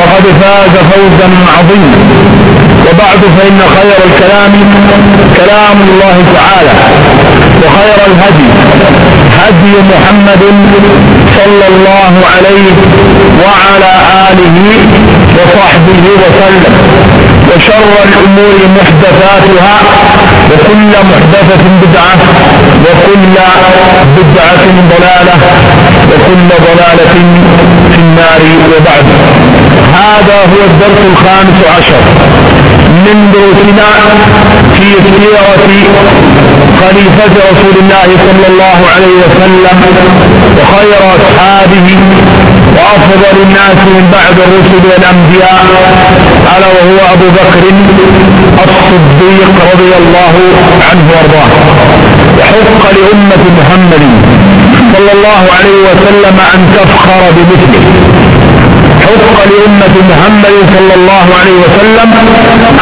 فقد فاز فوزا عظيما. وبعد فإن خير الكلام كلام الله تعالى وخير الهدي هدي محمد صلى الله عليه وعلى آله وصحبه وسلم. وشر الأمور محدثاتها وكل محدثة بدعة وكل بدعة ضلالة وكل ضلالة في النار وبعد. هذا هو الدرس الخامس عشر. من دروسنا في سيرة خليفة رسول الله صلى الله عليه وسلم وخير أصحابه وأفضل الناس من بعد الرسل والأنبياء ألا وهو أبو بكر الصديق رضي الله عنه وأرضاه. وحق لأمة محمد صلى الله عليه وسلم أن تفخر بمثله. حق لأمة محمد صلى الله عليه وسلم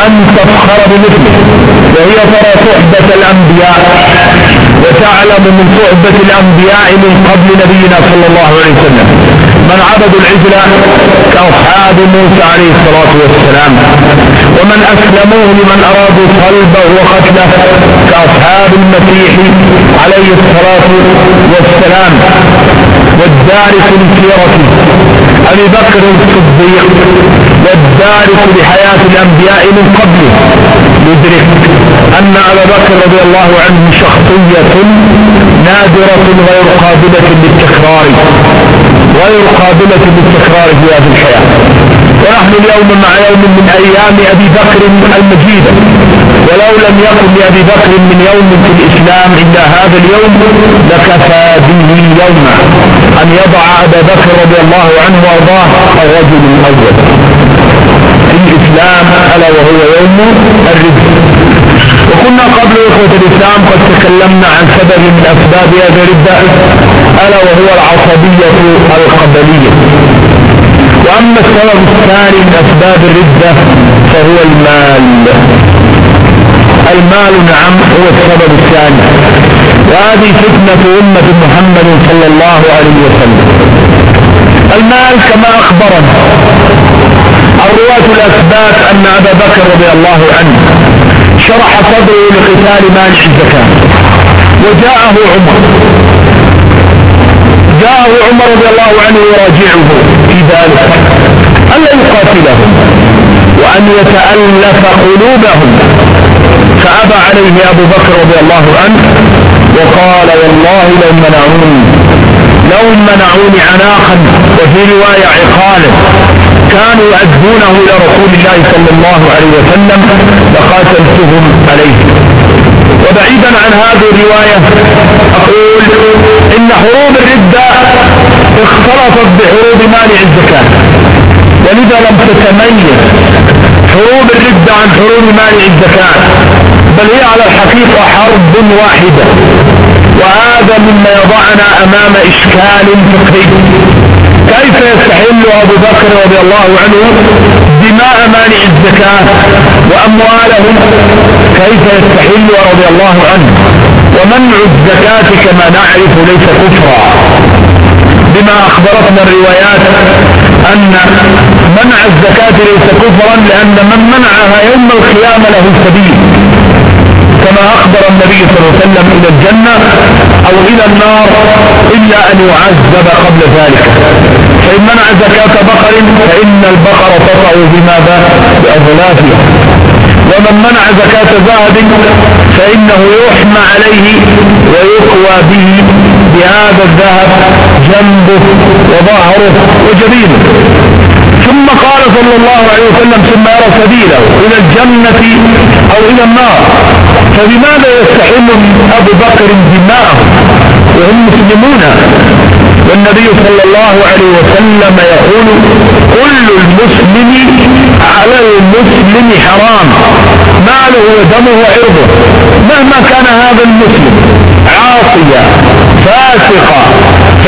أن تفخر بمثله. وهي ترى صحبة الأنبياء. وتعلم من صحبة الأنبياء من قبل نبينا صلى الله عليه وسلم. من عبدوا العجل كأصحاب موسى عليه الصلاة والسلام. ومن أسلموه لمن أرادوا صلبه وقتله كأصحاب المسيح عليه الصلاة والسلام. والدارس لسيرته أبي بكر الصديق. والدارس لحياة الأنبياء من قبله. يدرك أن أبا بكر رضي الله عنه شخصية نادرة غير قابلة للتكرار غير قابلة للتكرار في هذه الحياة. ونحن اليوم مع يوم من أيام أبي بكر المجيدة ولو لم يكن لأبي بكر من يوم في الإسلام إلا هذا اليوم لكفى به يوما. أن يضع أبا بكر رضي الله عنه وأرضاه الرجل الأول. الإسلام ألا وهو يوم الرزق. وكنا قبل إخوة الإسلام قد تكلمنا عن سبب من أسباب هذا الردة ألا وهو العصبية القبلية. وأما السبب الثاني من أسباب الردة فهو المال. المال نعم هو السبب الثاني. وهذه فتنة أمة محمد صلى الله عليه وسلم. المال كما أخبرنا الرواة الأثبات أن أبا بكر رضي الله عنه شرح صدره لقتال مانع الزكاة. وجاءه عمر. جاءه عمر رضي الله عنه يراجعه في ذلك. ألا يقاتلهم وأن يتألف قلوبهم. فأبى عليه أبو بكر رضي الله عنه وقال والله لو منعوني لو منعوني عناقا وفي رواية عقالا كانوا يؤدونه إلى رسول الله صلى الله عليه وسلم لقاتلتهم عليه. وبعيدا عن هذه الرواية أقول إن حروب الردة اختلطت بحروب مانع الزكاة. ولذا لم تتميز حروب الردة عن حروب مانع الزكاة بل هي على الحقيقة حرب واحدة وهذا مما يضعنا أمام إشكال فقهي. كيف يستحل أبو بكر رضي الله عنه دماء مانع الزكاة وأموالهم؟ كيف يستحل رضي الله عنه؟ ومنع الزكاة كما نعرف ليس كفرا. بما أخبرتنا الروايات أن منع الزكاة ليس كفرا لأن من منعها يوم القيامة له سبيل. كما أخبر النبي صلى الله عليه وسلم إلى الجنة أو إلى النار إلا أن يعذب قبل ذلك. فإن منع زكاة بقر فإن البقر تطع بماذا؟ بأظلافها ومن منع زكاة ذهب فإنه يحمى عليه ويقوى به بهذا الذهب جنبه وظهره وجبينه. ثم قال صلى الله عليه وسلم ثم يرى سبيله إلى الجنة أو إلى النار. فلماذا يستحل أبو بكر دماءهم وهم مسلمون والنبي صلى الله عليه وسلم يقول كل المسلم المسلم حرام. ماله ودمه وعرضه. مهما كان هذا المسلم عاصيا فاسقا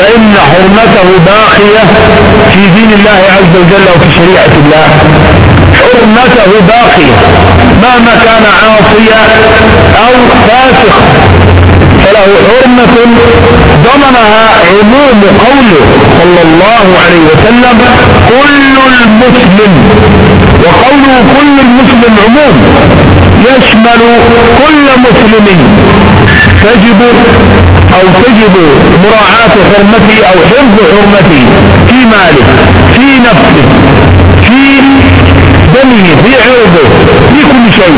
فإن حرمته باقية في دين الله عز وجل وفي شريعة الله. حرمته باقية مهما كان عاصيا أو فاسقا فله حرمة ضمنها عموم قوله صلى الله عليه وسلم كل المسلم وقوله كل المسلم عموم يشمل كل مسلم. تجب أو تجب مراعاة حرمته أو حفظ حرمته في ماله في نفسه في دمه في عرضه في كل شيء.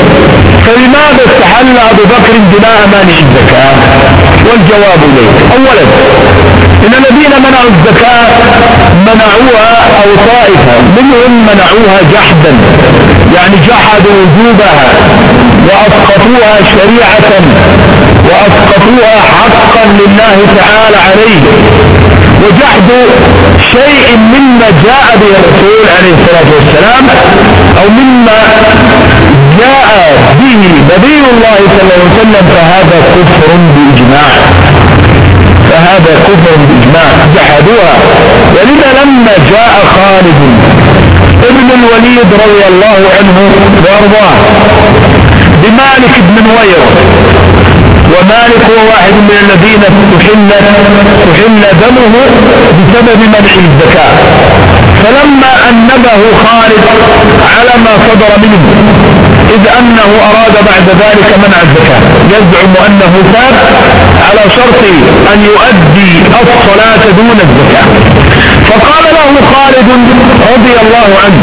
فلماذا استحل أبو بكر دماء مانع الزكاة؟ والجواب إليه. اولا إن الذين منعوا الزكاة منعوها أو طائفة منهم منعوها جحدا يعني جحدوا وجوبها وأسقطوها شريعة وأسقطوها حقا لله تعالى عليه وجحد شيء مما جاء به الرسول عليه الصلاة والسلام أو مما جاء به نبي الله صلى الله عليه وسلم فهذا كفر بإجماع. فهذا كفر بإجماع جحدوها. ولذا لما جاء خالد ابن الوليد رضي الله عنه وأرضاه بمالك بن نوير ومالك هو واحد من الذين تحل تحل دمه بسبب منع الزكاة. فلما أنبه خالد على ما صدر منه إذ أنه أراد بعد ذلك منع الزكاة. يزعم أنه تاب على شرط أن يؤدي الصلاة دون الزكاة. فقال له خالد رضي الله عنه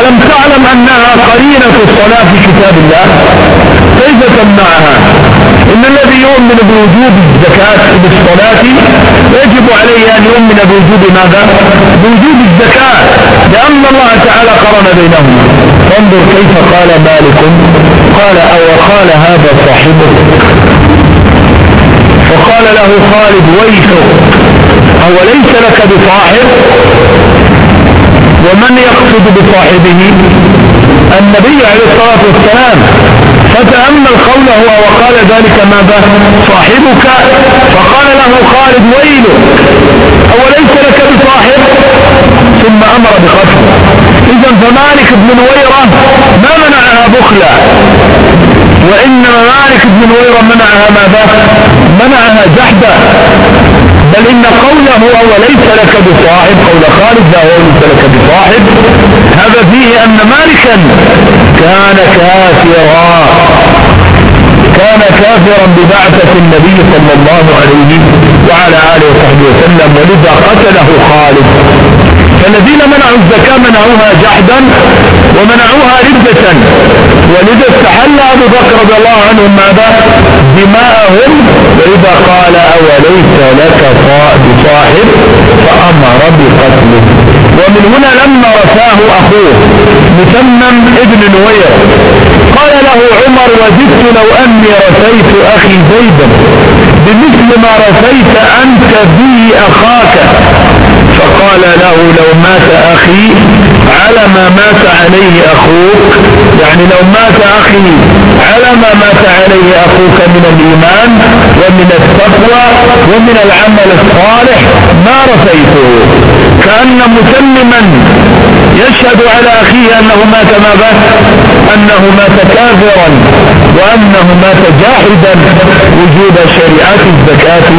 ألم تعلم أنها قرينة الصلاة في كتاب الله؟ كيف تمنعها؟ إن الذي يؤمن بوجوب الزكاة بالصلاة يجب عليه أن يؤمن بوجوب ماذا؟ بوجوب الزكاة لأن الله تعالى قرن بينهما فانظر كيف قال مالك قال أو قال هذا صاحبه. فقال له خالد ويحك أوليس لك بصاحب؟ ومن يقصد بصاحبه؟ النبي عليه الصلاة والسلام فتأمل قوله وقال ذلك ماذا؟ صاحبك. فقال له خالد ويلك؟ أوليس لك بصاحب؟ ثم أمر بقتل. إذا فمالك بن نويرة ما منعها بخلا وإنما مالك بن نويرة منعها ماذا؟ منعها جحدا بل إن قوله وليس لك بصاحب قول خالد لا وليس لك بصاحب. هذا فيه أن مالكا كان كافرا كان كافرا ببعثة النبي صلى الله عليه وعلى آله وصحبه وسلم ولذا قتله خالد. فالذين منعوا الزكاة منعوها جحدا ومنعوها ردة. ولذا استحل أبو بكر رضي الله عنهم ماذا؟ دماءهم. وإذا قال أوليس لك بصاحب؟ فأمر بقتله. ومن هنا لما رثاه أخوه مسمم ابن نوير. قال له عمر وزدت لو أني رثيت أخي زيدا. بمثل ما رثيت أنت به أخاك. فقال له لو مات أخي على ما مات عليه أخوك. يعني لو مات أخي على ما مات عليه أخوك من الإيمان ومن التقوى ومن العمل الصالح ما رفيته. كأن مسلما يشهد على أخيه أنه مات ماذا أنه مات كافرا وأنه مات جاحدا وجود شريعة الزكاة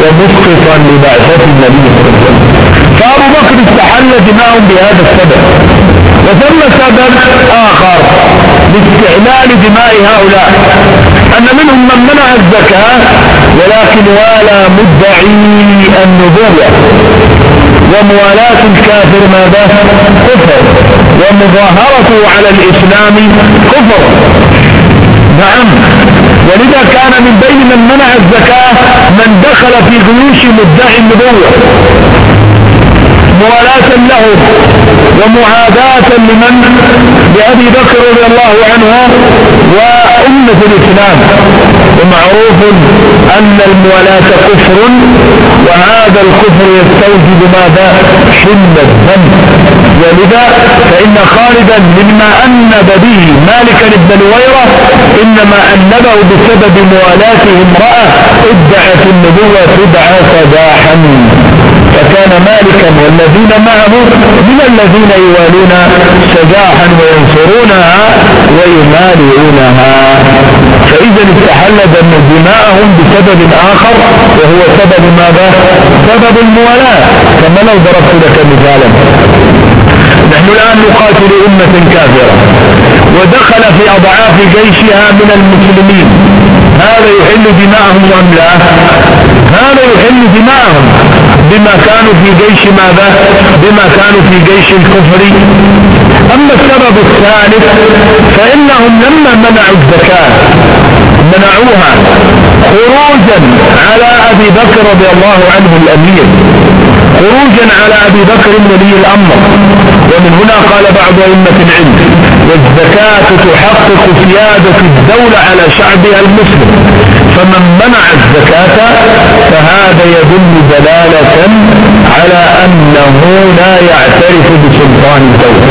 ومسقطا لبعثة النبي صلى الله عليه وسلم. فأبو بكر استحل دماءهم بهذا السبب. وثم سبب آخر لاستعلال دماء هؤلاء. أن منهم من منع الزكاة ولكن والى مدعي النبوة. وموالاة الكافر ماذا؟ كفر. ومظاهرته على الإسلام كفر. نعم. ولذا كان من بين من منع الزكاة من دخل في جيوش مدعي النبوة. موالاة له ومعاداة لمن؟ لأبي بكر رضي الله عنه وأمة الإسلام. ومعروف أن الموالاة كفر وهذا الكفر يستوجب ماذا؟ حل الذنب. ولذا فإن خالدا مما أنب به مالكا بن نويرة إنما أنبه بسبب موالاته امرأة ادعت النبوة تدعى صداحا فكان مالكا والذين معه من الذين يوالون سجاحا وينصرونها ويمالئونها فإذا استحل دم دماءهم بسبب آخر وهو سبب ماذا؟ سبب الموالاة. كما لو ضربت لك مثالا. نحن الآن نقاتل أمة كافرة ودخل في أضعاف جيشها من المسلمين. هذا يحل دماءهم أم لا هذا يحل دماءهم بما كانوا في جيش ماذا؟ بما كانوا في جيش الكفر. أما السبب الثالث فإنهم لما منعوا الزكاة منعوها خروجا على أبي بكر رضي الله عنه الأمير. خروجا على أبي بكر ولي الأمر. ومن هنا قال بعض أئمة العلم والزكاة تحقق سيادة الدولة على شعبها المسلم. فمن منع الزكاة فهذا يدل دلالة على أنه لا يعترف بسلطان الدولة.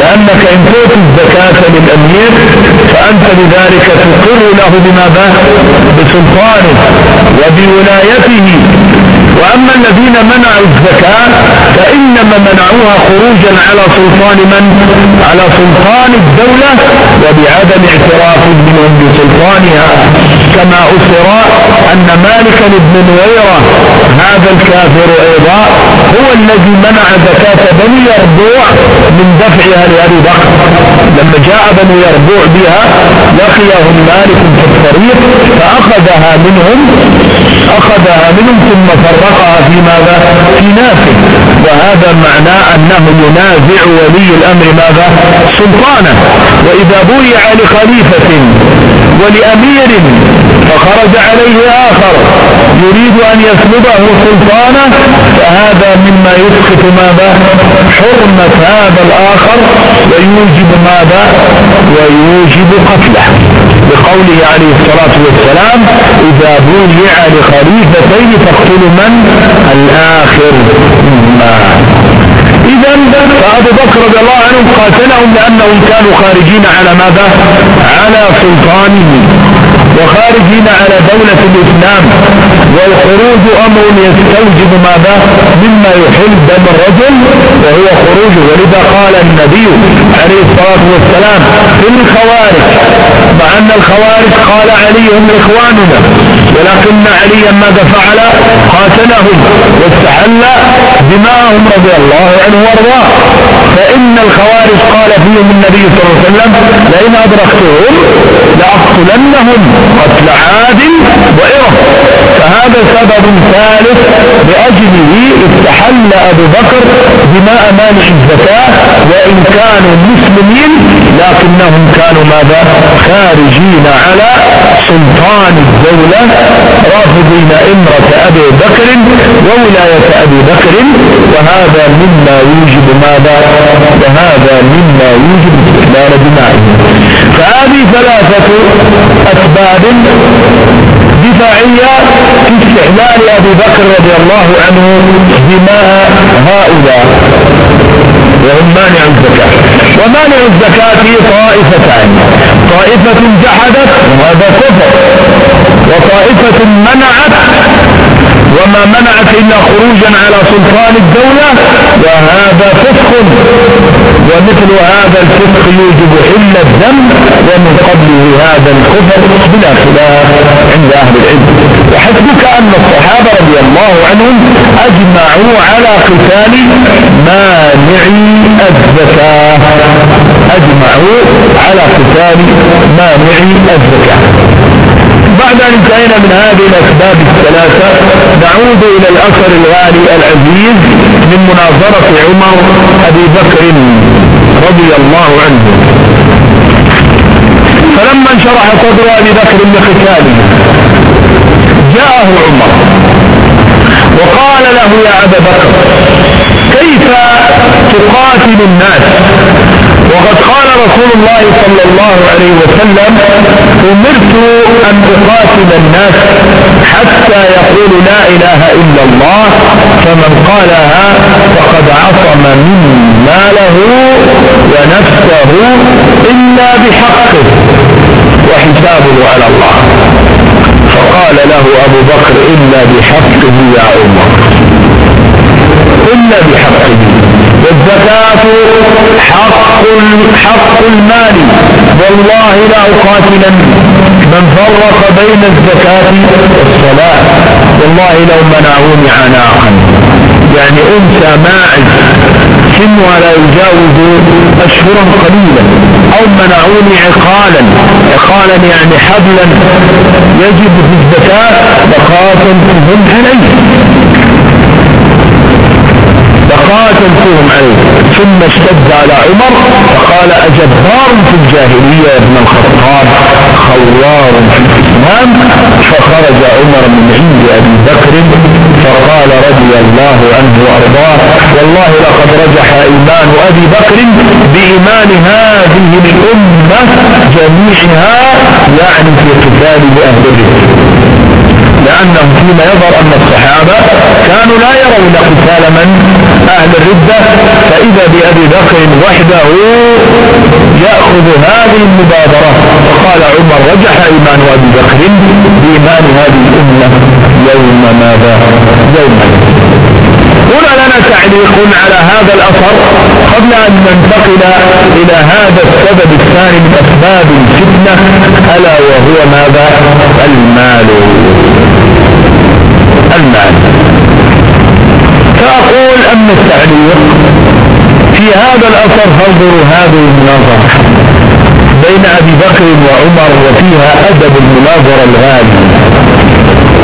لأنك إن تعطي الزكاة للأمير فأنت بذلك تقر له بماذا بسلطانه وبولايته. وأما الذين منعوا الزكاة فإنما منعوها خروجا على سلطان من؟ على سلطان الدولة وبعدم اعتراف منهم بسلطانها. كما أسر أن مالك بن نويرة هذا الكافر أيضا هو الذي منع زكاة بني يربوع من دفعها لأبي بكر. لما جاء بنو يربوع بها لقيهم مالك في الطريق فأخذها منهم أخذها منهم ثم فرقها في ماذا؟ في ناسه وهذا معناه أنه ينازع ولي الأمر ماذا؟ سلطانه. وإذا بويع لخليفة ولأمير فخرج عليه آخر. يريد أن يسلبه سلطانه. فهذا مما يسقط ماذا؟ حرمة هذا الآخر. ويوجب ماذا؟ ويوجب قتله. بقوله عليه الصلاة والسلام إذا بويع لخليفتين فاقتلوا من؟ الآخر إذا فأبو بكر رضي الله عنه قاتلهم لأنهم كانوا خارجين على ماذا؟ على سلطانه وخارجين على دولة الإسلام والخروج أمر يستوجب ماذا؟ مما يحل دم الرجل وهو خروج. ولذا قال النبي عليه الصلاة والسلام في الخوارج مع أن الخوارج قال علي هم إخواننا ولكن عليا ماذا فعل؟ قاتلهم واستحل دماءهم رضي الله عنه وارضاه. فإن الخوارج قال فيهم النبي صلى الله عليه وسلم لئن أدركتهم لأقتلنهم. قتل عاد وإرم. فهذا سبب ثالث لأجله استحل أبو بكر دماء مانع الزكاة وإن كانوا مسلمين لكنهم كانوا ماذا؟ خارجين على سلطان الدولة رافضين إمرة أبي بكر وولاية أبي بكر وهذا مما يوجب ماذا؟ وهذا مما يوجب استحلال دمائهم. فهذه ثلاثة أسباب دفاعية في استحلال أبي بكر رضي الله عنه دماء هؤلاء. وهم مانع الزكاة. ومانع الزكاة طائفتان. طائفة جحدت وهذا كفر. وطائفة منعت وما منعت إلا خروجا على سلطان الدولة وهذا فسق ومثل هذا الفسق يوجب حل الدم ومن قبله هذا الكفر بلا خلاف عند أهل العلم. وحسبك أن الصحابة رضي الله عنهم أجمعوا على قتال مانعي الزكاة. أجمعوا على قتال مانعي الزكاة. بعد أن انتهينا من هذه الأسباب الثلاثة نعود إلى الأثر الغالي العزيز من مناظرة عمر أبي بكر رضي الله عنه. فلما انشرح صدر أبي بكر لقتاله جاءه عمر وقال له يا أبا بكر كيف تقاتل الناس؟ وقد قال رسول الله صلى الله عليه وسلم أمرت أن أقاتل الناس حتى يقول لا إله إلا الله فمن قالها فقد عصم مني ماله ونفسه إلا بحقه وحسابه على الله. فقال له أبو بكر إلا بحقه يا عمر إلا بحقه. والزكاة حق حق المال. والله لا أقاتلن من فرق بين الزكاة والصلاة. والله لو منعوني عناقا. يعني أنثى ماعز. سنها لا يجاوز أشهرا قليلا. أو منعوني عقالا. عقالا يعني حبلا. يجب في الزكاة لقاتلتهم عليه. فقاتلتهم عليه. ثم اشتد على عمر فقال أجبار في الجاهلية ابن الخطاب خوار في الإسلام. فخرج عمر من عند أبي بكر فقال رضي الله عنه وأرضاه والله لقد رجح إيمان أبي بكر بإيمان هذه الأمة جميعها يعني في قتال أهل الرزق لأنهم فيما يظهر أن الصحابة كانوا لا يرون قتال من؟ أهل الردة. فإذا بأبي بكر وحده يأخذ هذه المبادرة. وقال عمر رجح إيمان أبي بكر بإيمان هذه الأمة يوم ماذا؟ يوم هنا لنا تعليق على هذا الأثر قبل أن ننتقل إلى هذا السبب الثاني من أسباب الفتنة ألا وهو ماذا؟ المال. المال. فأقول أما التعليق؟ في هذا الأثر فانظروا هذه المناظرة بين أبي بكر وعمر وفيها أدب المناظرة الغالي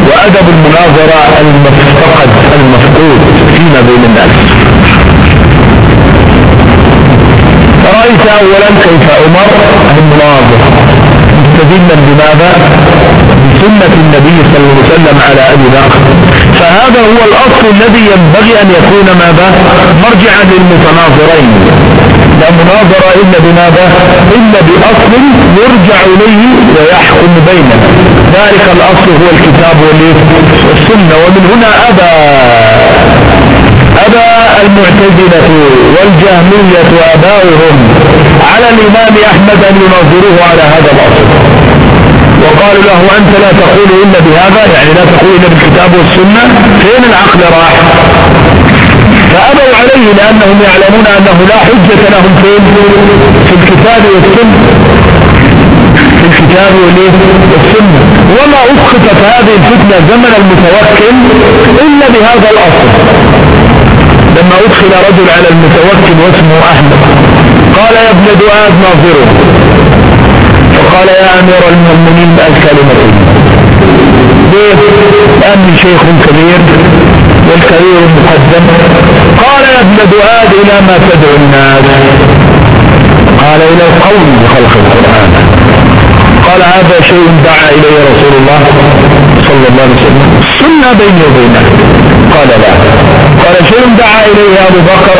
وأدب المناظرة المفتقد المفقود فيما بين الناس. رأيت أولا كيف عمر المناظر مستدلا بماذا؟ بسنة النبي صلى الله عليه وسلم على أبي بكر. فهذا هو الأصل الذي ينبغي أن يكون ماذا؟ مرجعا للمتناظرين. لا مناظرة إلا بماذا؟ إلا بأصل يرجع إليه ويحكم بيننا ذلك الأصل هو الكتاب والسنة. ومن هنا أبى أبى المعتزلة والجهمية وأباؤهم على الإمام أحمد أن يناظروه على هذا الأصل. وقالوا له أنت لا تقول إلا بهذا يعني لا تقول إلا بالكتاب والسنة فين العقل راح؟ فأبوا عليه لأنهم يعلمون أنه لا حجة لهم فين في الكتاب والسنة. في الكتاب والسنة. وما أسقطت هذه الفتنة زمن المتوكل إلا بهذا الأصل. لما أدخل رجل على المتوكل واسمه أحمد قال يا ابن دعاء ناظره. فقال يا أمير المؤمنين الكلمة ليه لأني شيخ كبير والكبير مقدم قال يا ابن دعاد إلى ما تدعو الناس. قال إلى القول بخلق القرآن. قال هذا شيء دعا إليه رسول الله صلى الله عليه وسلم. سنة بيني وبينك. قال لا. قال شيء دعا إليه أبو بكر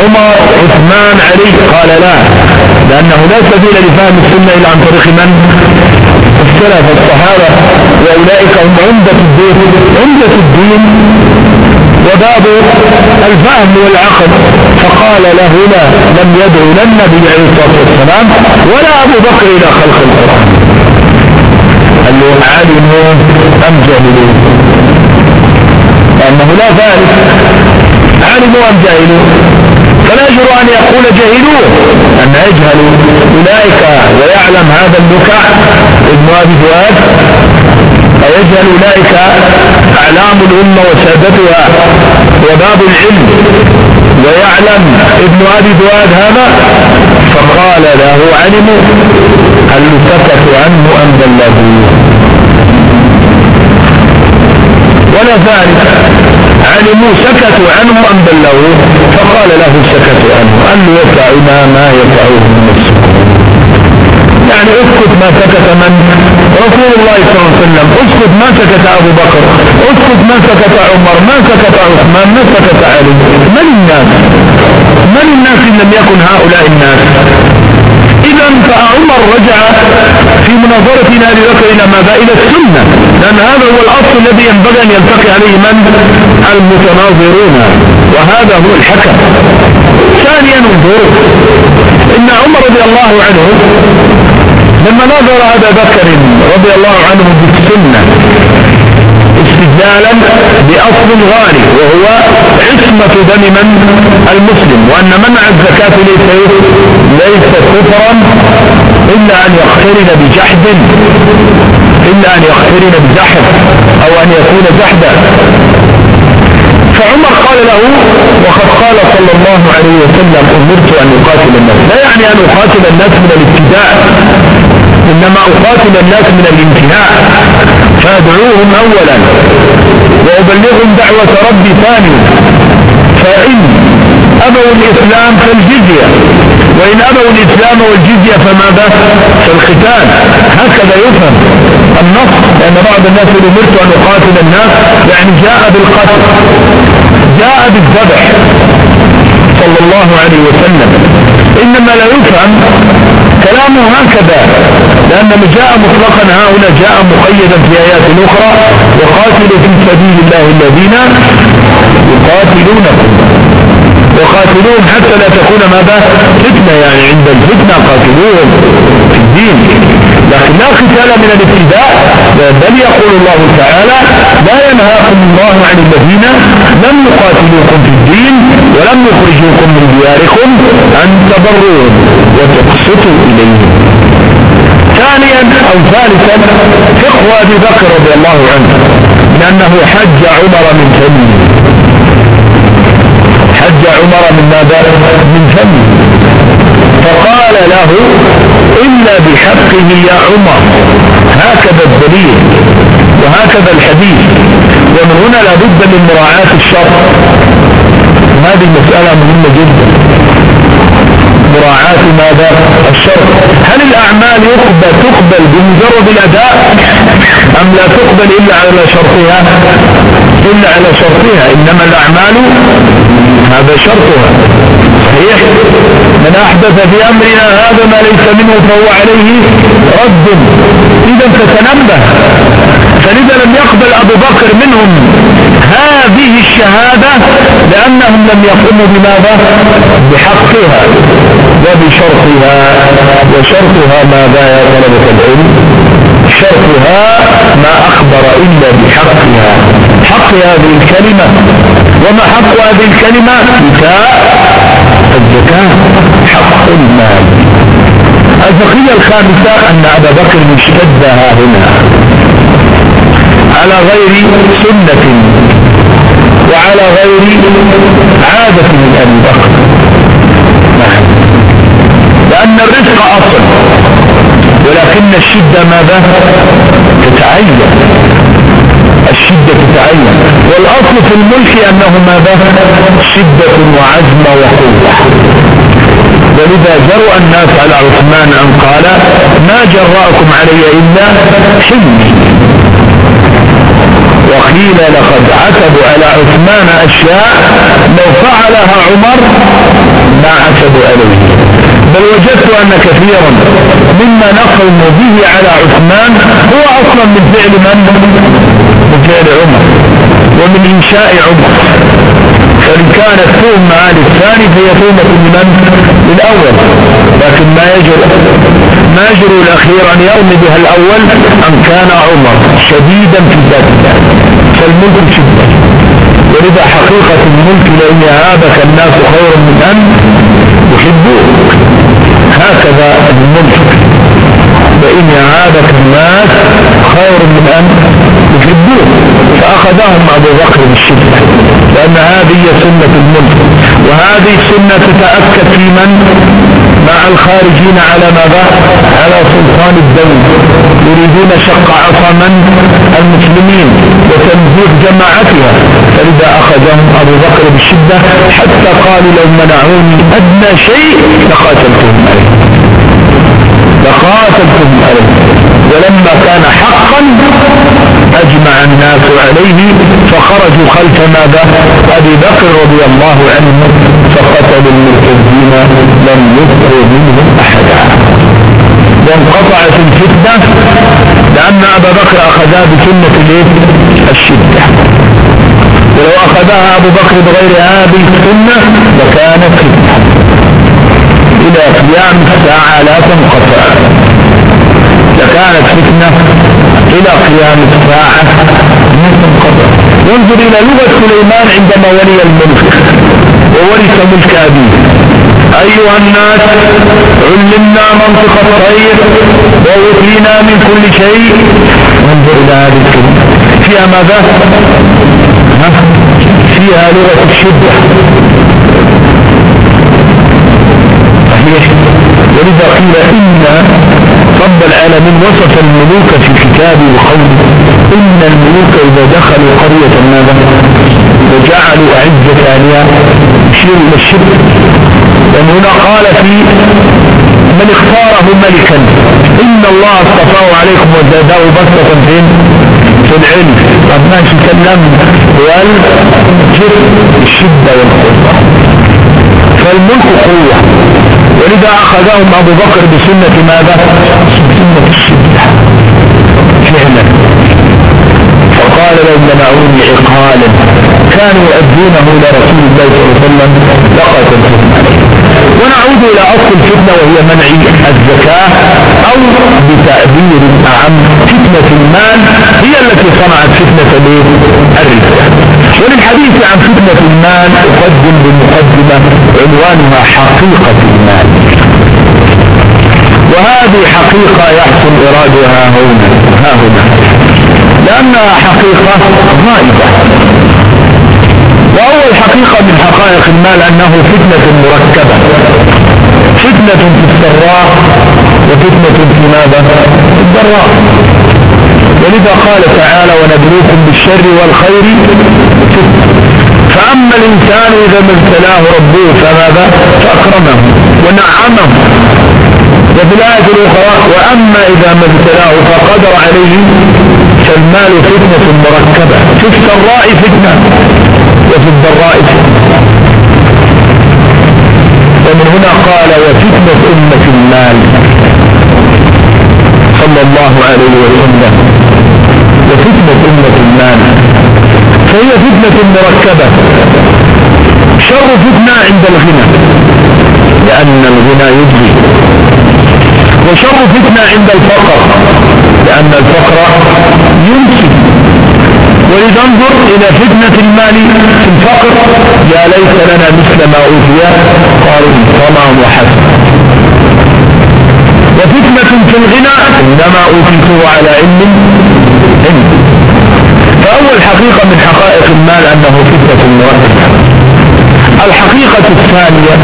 عمر عثمان علي قال لا لأنه لا سبيل لفهم السنة إلا عن طريق من؟ السلف الصحابة وأولئك هم عمدة الدين عمدة الدين وباب الفهم والعقل. فقال له لا لم يدعو لا النبي عليه الصلاة والسلام ولا أبو بكر إلى خلق القرآن. قال له علموا أم جهلوا لأنه لا ذلك علموا أم جهلوا فلا يجر أن يقول جهلوه أن يجهل أولئك ويعلم هذا البكاء. ابن أبي فؤاد ويجهل أولئك أعلام الأمة وسادتها وباب العلم. ويعلم ابن أبي فؤاد هذا فقال له علموا. هل سكتوا عنه أم بلغوه ولا ذلك. علموا سكتوا عنه أم بلغوه فقال له سكتوا عنه أن يفعنا ما يفعله من السكون يعني اسكت ما سكت من رسول الله صلى الله عليه وسلم. اسكت ما سكت أبو بكر. اسكت ما سكت عمر. ما سكت عثمان. ما سكت علي. من الناس؟ من الناس إن لم يكن هؤلاء الناس؟ إذا فعمر رجع في مناظرة أبي بكر إلى ماذا؟ إلى السنة. لأن هذا هو الأصل الذي ينبغي أن يلتقي عليه من؟ المتناظرون. وهذا هو الحكم. ثانيا انظر إن عمر رضي الله عنه لما نظر أبا بكر رضي الله عنه بالسنه استدلالا بأصل غالي وهو عصمة دم من؟ المسلم. وأن منع الزكاة ليس ليس كفرا إلا أن يقترن بجحد. إلا أن يقترن بجحد أو أن يكون جحدا. فعمر قال له وقد قال صلى الله عليه وسلم أمرت أن أقاتل الناس. لا يعني أن أقاتل الناس من الابتداء إنما أقاتل الناس من الانتهاء فأدعوهم اولا وأبلغهم دعوة ربي ثانيا. فإن أبوا الإسلام فالجزية. وإن أبوا الإسلام والجزية فماذا فالختان هكذا يفهم النص لأن بعض الناس اللي أمرت أن أقاتل الناس يعني جاء بالقتل جاء بالذبح. صلى الله عليه وسلم. إنما لا يفهم كلامه هكذا لأن جاء مطلقا هنا جاء مقيدا في آيات أخرى وقاتلوا في سبيل الله الذين يقاتلونكم. وقاتلوهم حتى لا تكون ماذا؟ فتنة يعني عند الفتنة قاتلوهم في الدين. لكن لا قتال من الابتداء. بل يقول الله تعالى لا ينهاكم الله عن الذين لم يقاتلوكم في الدين ولم يخرجوكم من دياركم أن تبروهم وتقسطوا إليهم. ثانيا أو ثالثا فقه أبي بكر رضي الله عنه لأنه حج عمر من فمه حج عمر من ماذا من فمه. فقال له إلا بحقه يا عمر هكذا الدليل وهكذا الحديث ومن هنا لابد من مراعاة الشرط. هذه مسألة مهمة جدا. مراعاة ماذا؟ الشرط. هل الأعمال يقبل تقبل بمجرد الأداء أم لا تقبل إلا على شرطها؟ إلا على شرطها إنما الأعمال هذا شرطها. صحيح؟ من أحدث في أمرنا هذا ما ليس منه فهو عليه رد. إذا فتنبه. فلذا لم يقبل أبو بكر منهم هذه الشهادة لأنهم لم يقوموا بماذا؟ بحقها وبشرطها. وشرطها ماذا يا طلبة العلم؟ شرطها ما أخبر إلا بحقها. حق هذه الكلمة. وما حق هذه الكلمة؟ نساء الزكاة حق المال. البقية الخامسة أن أبا بكر اشتدها هنا. على غير سنة. وعلى غير عادة من أبي بكر. نعم. لأن الرزق أصل. ولكن الشدة ماذا؟ تتعين. الشدة تتعين. والأصل في الملك أنه ماذا؟ شدة وعزم وقوة. ولذا جرؤ الناس على عثمان أن قال ما جرأكم علي إلا حلمي. وقيل لقد عتبوا على عثمان أشياء لو فعلها عمر ما عتبوا عليه. بل وجدت أن كثيرا مما نقوم به على عثمان هو أصلا من فعل من؟ من فعل عمر ومن إنشاء عمر فإن كانت تهمة للثاني فهي تهمة لمن؟ للأول لكن ما يجر ما يجر الأخير أن يرمي بها الأول أن كان عمر شديدا في ذات الله فالملك ولذا حقيقة الملك لأن يهابك الناس خير من أن يحبوك. هكذا الملك. فإن عادك الناس خير من أن يحبوه فأخذهم أبو بكر بالشدة. لأن هذه سنة الملك. وهذه السنة تتأكد في من؟ مع الخارجين على ماذا على سلطان الدولة. يريدون شق عصا من؟ المسلمين. وتنزيح جماعتها. فلذا أخذهم أبو بكر بالشدة حتى قالوا لو منعوني أدنى شيء لقاتلتهم عليه. لقاتلتم عليه. ولما كان حقا أجمع الناس عليه فخرجوا خلف ماذا أبي بكر رضي الله عنه. فقتلوا المرتدين لم يذكروا منهم أحدا. وانقطعت الفتنة لأن أبا بكر أخذها بسنة الشدة. ولو أخذها أبو بكر بغير هذه السنة لكانت فتنة. إلى قيام الساعة لا تنقطع. لكانت فتنة إلى قيام الساعة لا تنقطع. وانظر إلى لغة سليمان عندما ولي الملك. وورث ملك أبيه أيها الناس علمنا منطق الطير ووتينا من كل شيء. انظر إلى هذه الكلمة. فيها ماذا؟ فيها لغة الشدة. ولذا قيل إن رب العالمين وصف الملوك في كتابه وقوله إن الملوك إذا دخلوا قرية ماذا؟ وجعلوا أعزة أهلها يشير إلى الشرك. ومن هنا قال في من اختاره ملكا. إن الله اصطفاه عليكم وزاده بسطة في العلم. طب ماشي كلام. والجسم الشدة والقوة. فالملك قوة. ولذا أخذهم أبو بكر بسنة ماذا؟ بسنة الشدة. فعلا. فقال لو منعوني عقالا كانوا يؤدونه إلى رسول الله صلى الله عليه وسلم لقتلتهم عليه. ونعود إلى أصل الفتنة وهي منع الزكاة أو بتعبير أعم فتنة المال هي التي صنعت فتنة الربا وللحديث عن فتنة المال أقدم بمقدمة عنوانها حقيقة المال. وهذه حقيقة يحسن إرادها هنا ها هنا. لأنها حقيقة غائبة. وأول حقيقة من حقائق المال أنه فتنة مركبة. فتنة في السراء وفتنة في ماذا؟ في الضراء. ولذا قال تعالى ونبلوكم بالشر والخير فأما الإنسان إذا ما ابتلاه ربه فماذا؟ فأكرمه ونعمه. وفي الآية الأخرى وأما إذا ما ابتلاه فقدر عليه فالمال فتنة مركبة. في السراء فتنة. وفي الضراء ومن هنا قال وفتنة أمة المال. صلى الله عليه وسلم. وفتنة أمة المال. فهي فتنة مركبة. شر فتنة عند الغنى. لأن الغنى يجري. وشر فتنة عند الفقر. لأن الفقر ينسي ولذا انظر إلى فتنة المال في الفقر. يا ليس لنا مثل ما أوتي قالوا طمع وحسن. وفتنة في الغنى إنما أوتيته على علم. علم. فأول حقيقة من حقائق المال أنه فتنة مركبة الحقيقة الثانية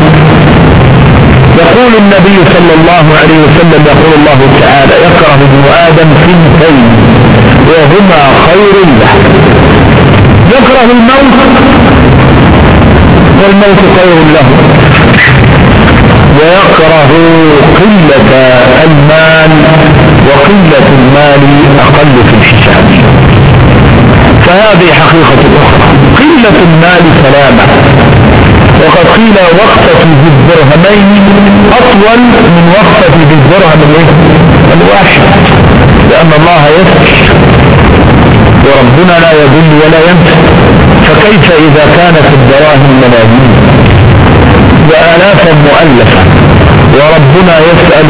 يقول النبي صلى الله عليه وسلم يقول الله تعالى يكره ابن آدم ثنتين وهما خير له. يكره الموت والموت خير له. ويكره قلة المال وقلة المال أقل في الحساب. فهذه حقيقة أخرى. قلة المال سلامة. وقد قيل وقفة ذي الدرهمين أطول من وقفة ذي الدرهم الواحد. لأن الله يسر وربنا لا يذل ولا ينسى فكيف إذا كانت الدراهم ملايين وآلافا مؤلفة. وربنا يسأل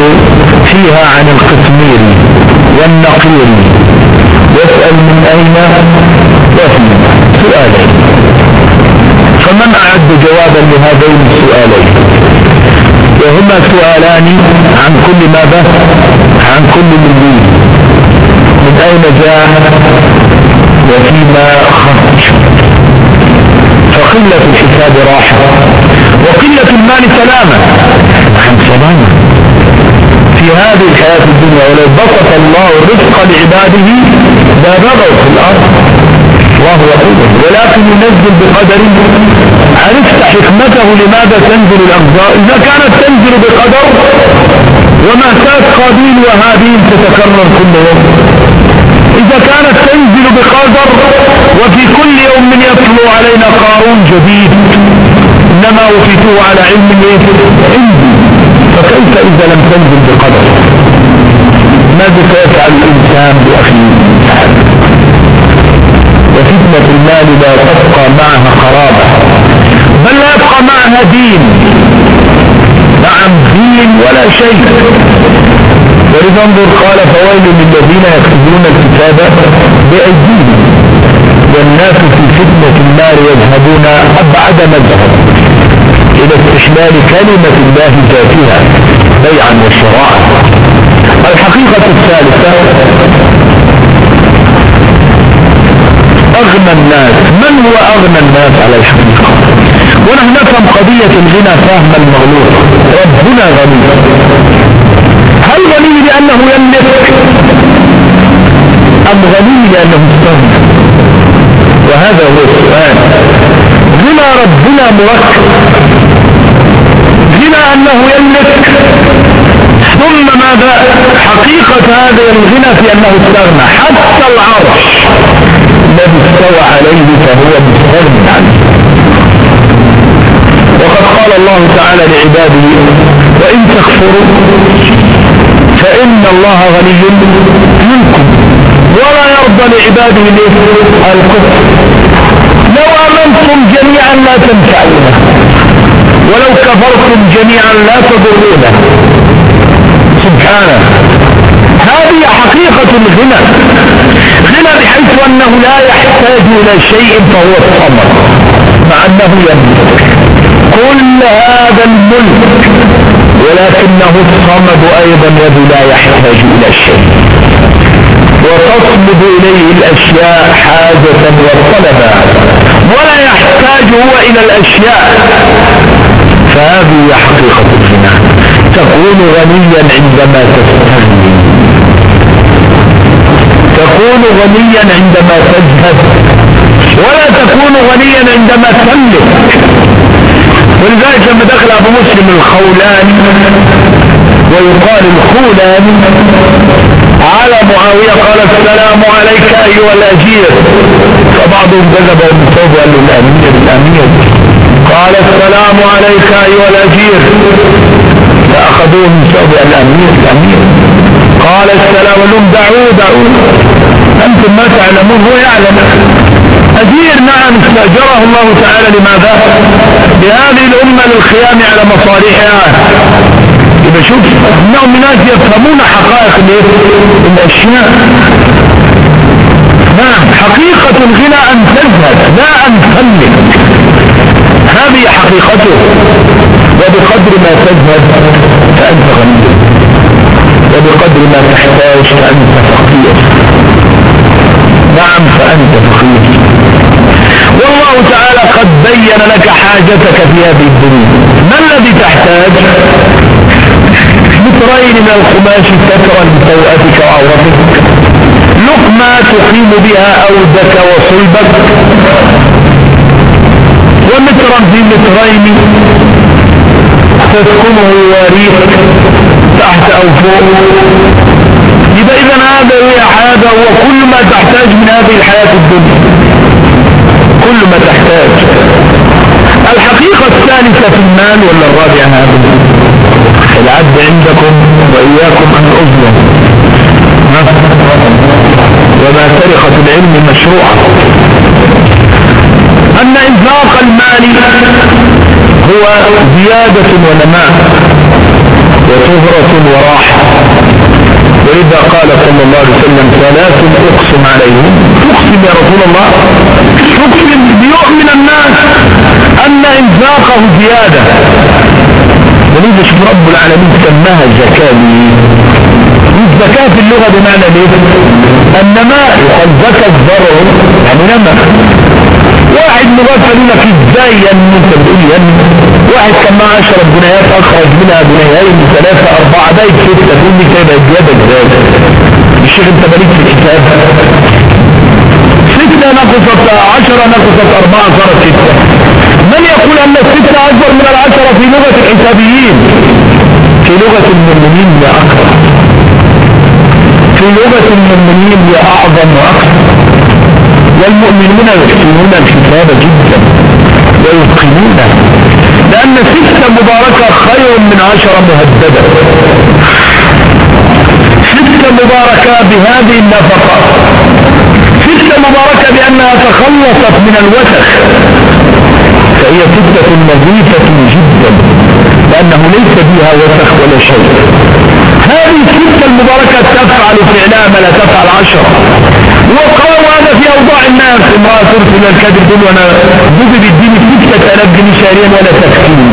فيها عن القطمير والنقير. يسأل من أين؟ وفي سؤالين. فمن أعد جوابا لهذين السؤالين؟ وهما سؤالان عن كل ماذا؟ عن كل مليون من أين جاء؟ وفيما خرج. فقلة الحساب راحة وقلة المال سلامة عن سلامة في هذه الحياة الدنيا ولو بسط الله الرزق لعباده لا بغوا في الأرض. الله يقول ولكن ينزل بقدر. عرفت حكمته لماذا تنزل الأقدار إذا كانت تنزل بقدر وما قابيل وهابيل تتكرر كل يوم. إذا كانت تنزل بقدر وفي كل يوم من يطلع علينا قارون جديد. إنما وفيته على علم عندي. فكيف إذا لم تنزل بقدر؟ ماذا سيفعل الإنسان بأخيه؟ وفتنة المال لا تبقى معها قرابة بل لا يبقى معها دين. نعم دين ولا شيء. ولذا انظر قال فويل للذين يكتبون الكتاب بأيديهم. والناس في فتنة النار يذهبون أبعد مذهب. إلى استحلال كلمة الله ذاتها بيعا وشراعا الحقيقة الثالثة أغنى الناس. من هو أغنى الناس على الحقيقة؟ ونحن نفهم قضية الغنى فهم المغلوط ربنا غني. هل غني لأنه يملك. أم غني لأنه استغنى. وهذا هو السؤال. غنى ربنا مركب غنى أنه يملك. ثم ماذا؟ حقيقة هذا الغنى في أنه استغنى. حتى العرش الذي استوى عليه فهو مستغنى عنه. وقد قال الله تعالى لعباده وإن تكفروا فإن الله غني منكم ولا يرضى لعباده الكفر لو آمنتم جميعا لا تنفعون. ولو كفرتم جميعا لا تضرون. سبحانه. هذه حقيقة الغنى. غنى بحيث أنه لا يحتاج إلى شيء فهو الصمد مع أنه يملك. كل هذا الملك ولكنه الصمد أيضا الذي لا يحتاج إلى شيء وتصمد إليه الأشياء حاجة وطلبا ولا يحتاج هو إلى الأشياء. فهذه حقيقة الغنى تكون غنيا عندما تستغني تكون غنيا عندما تجهد. ولا تكون غنيا عندما تملك. ولذلك لما دخل أبو مسلم الخولاني ويقال الخولاني على معاوية قال السلام عليك أيها الأجير. فبعضهم كذب ومصاب قال له الأمير الأمير. قال السلام عليك أيها الأجير. فاخذوه من صوب الأمير الأمير. قال السلام لهم دعوه دعوه. أنتم ما تعلمون هو يعلم. أجير نعم استأجره الله تعالى لماذا؟ بهذه الأمة للخيام على مصالحها. إذا شوف إنهم ناس يفهمون حقائق الأشياء. نعم حقيقة الغنى أن تذهب لا أن تملك هذه حقيقته. وبقدر ما تذهب فأنت غني. وبقدر ما تحتاج فأنت فقير. نعم فأنت فقير. والله تعالى قد بين لك حاجتك في هذه الدنيا. ما الذي تحتاج؟ مترين من القماش سترا لسوءتك وعورتك. لقمة تقيم بها أودك وصلبك. ومترا في مترين تسكنه وريق تحت أو فوق. يبقى إذا هذا هذا هو كل ما تحتاج من هذه الحياة الدنيا. كل ما تحتاج. الحقيقة الثالثة في المال ولا الرابعة هذا؟ العد عندكم وإياكم أن أظلم وما سرقة العلم مشروعة أن إنفاق المال هو زيادة ونماء وطهرة وراحة. ولذا قال صلى الله عليه وسلم ثلاث أقسم عليهم. تقسم يا رسول الله. تقسم ليؤمن الناس أن إنفاقه زيادة. ولذا شوف رب العالمين سماها الزكاة. الزكاة في اللغة بمعنى ليه النماء يقال زكاة الزرع يعني نمى واحد مغفل لك إزاي يعني انت بتقول واحد كان معاه 10 جنيهات اخرج منها جنيهين ثلاثة أربعة ده ستة تقول لي كده زيادة إزاي؟ الشيخ أنت مالك في الحساب ستة نقصت عشرة نقصت أربعة صارت ستة. من يقول أن الستة أكبر من العشرة في لغة الحسابيين؟ في لغة المؤمنين يا اكبر في لغة المؤمنين يا أعظم واكبر والمؤمنون يحسنون الحساب جدا. ويتقنونه لأن ستة مباركة خير من عشرة مهددة. ستة مباركة بهذه النفقة. ستة مباركة بأنها تخلصت من الوسخ. فهي ستة نظيفة جدا لأنه ليس بها وسخ ولا شيء. هذه الستة المباركة تفعل فعلها ما لا تفعل عشرة. وقال هذا في أوضاع الناس امرأة ترسل الكذب تقول وأنا جوزي بيديني آلاف جنيه شهريا ولا تكفيني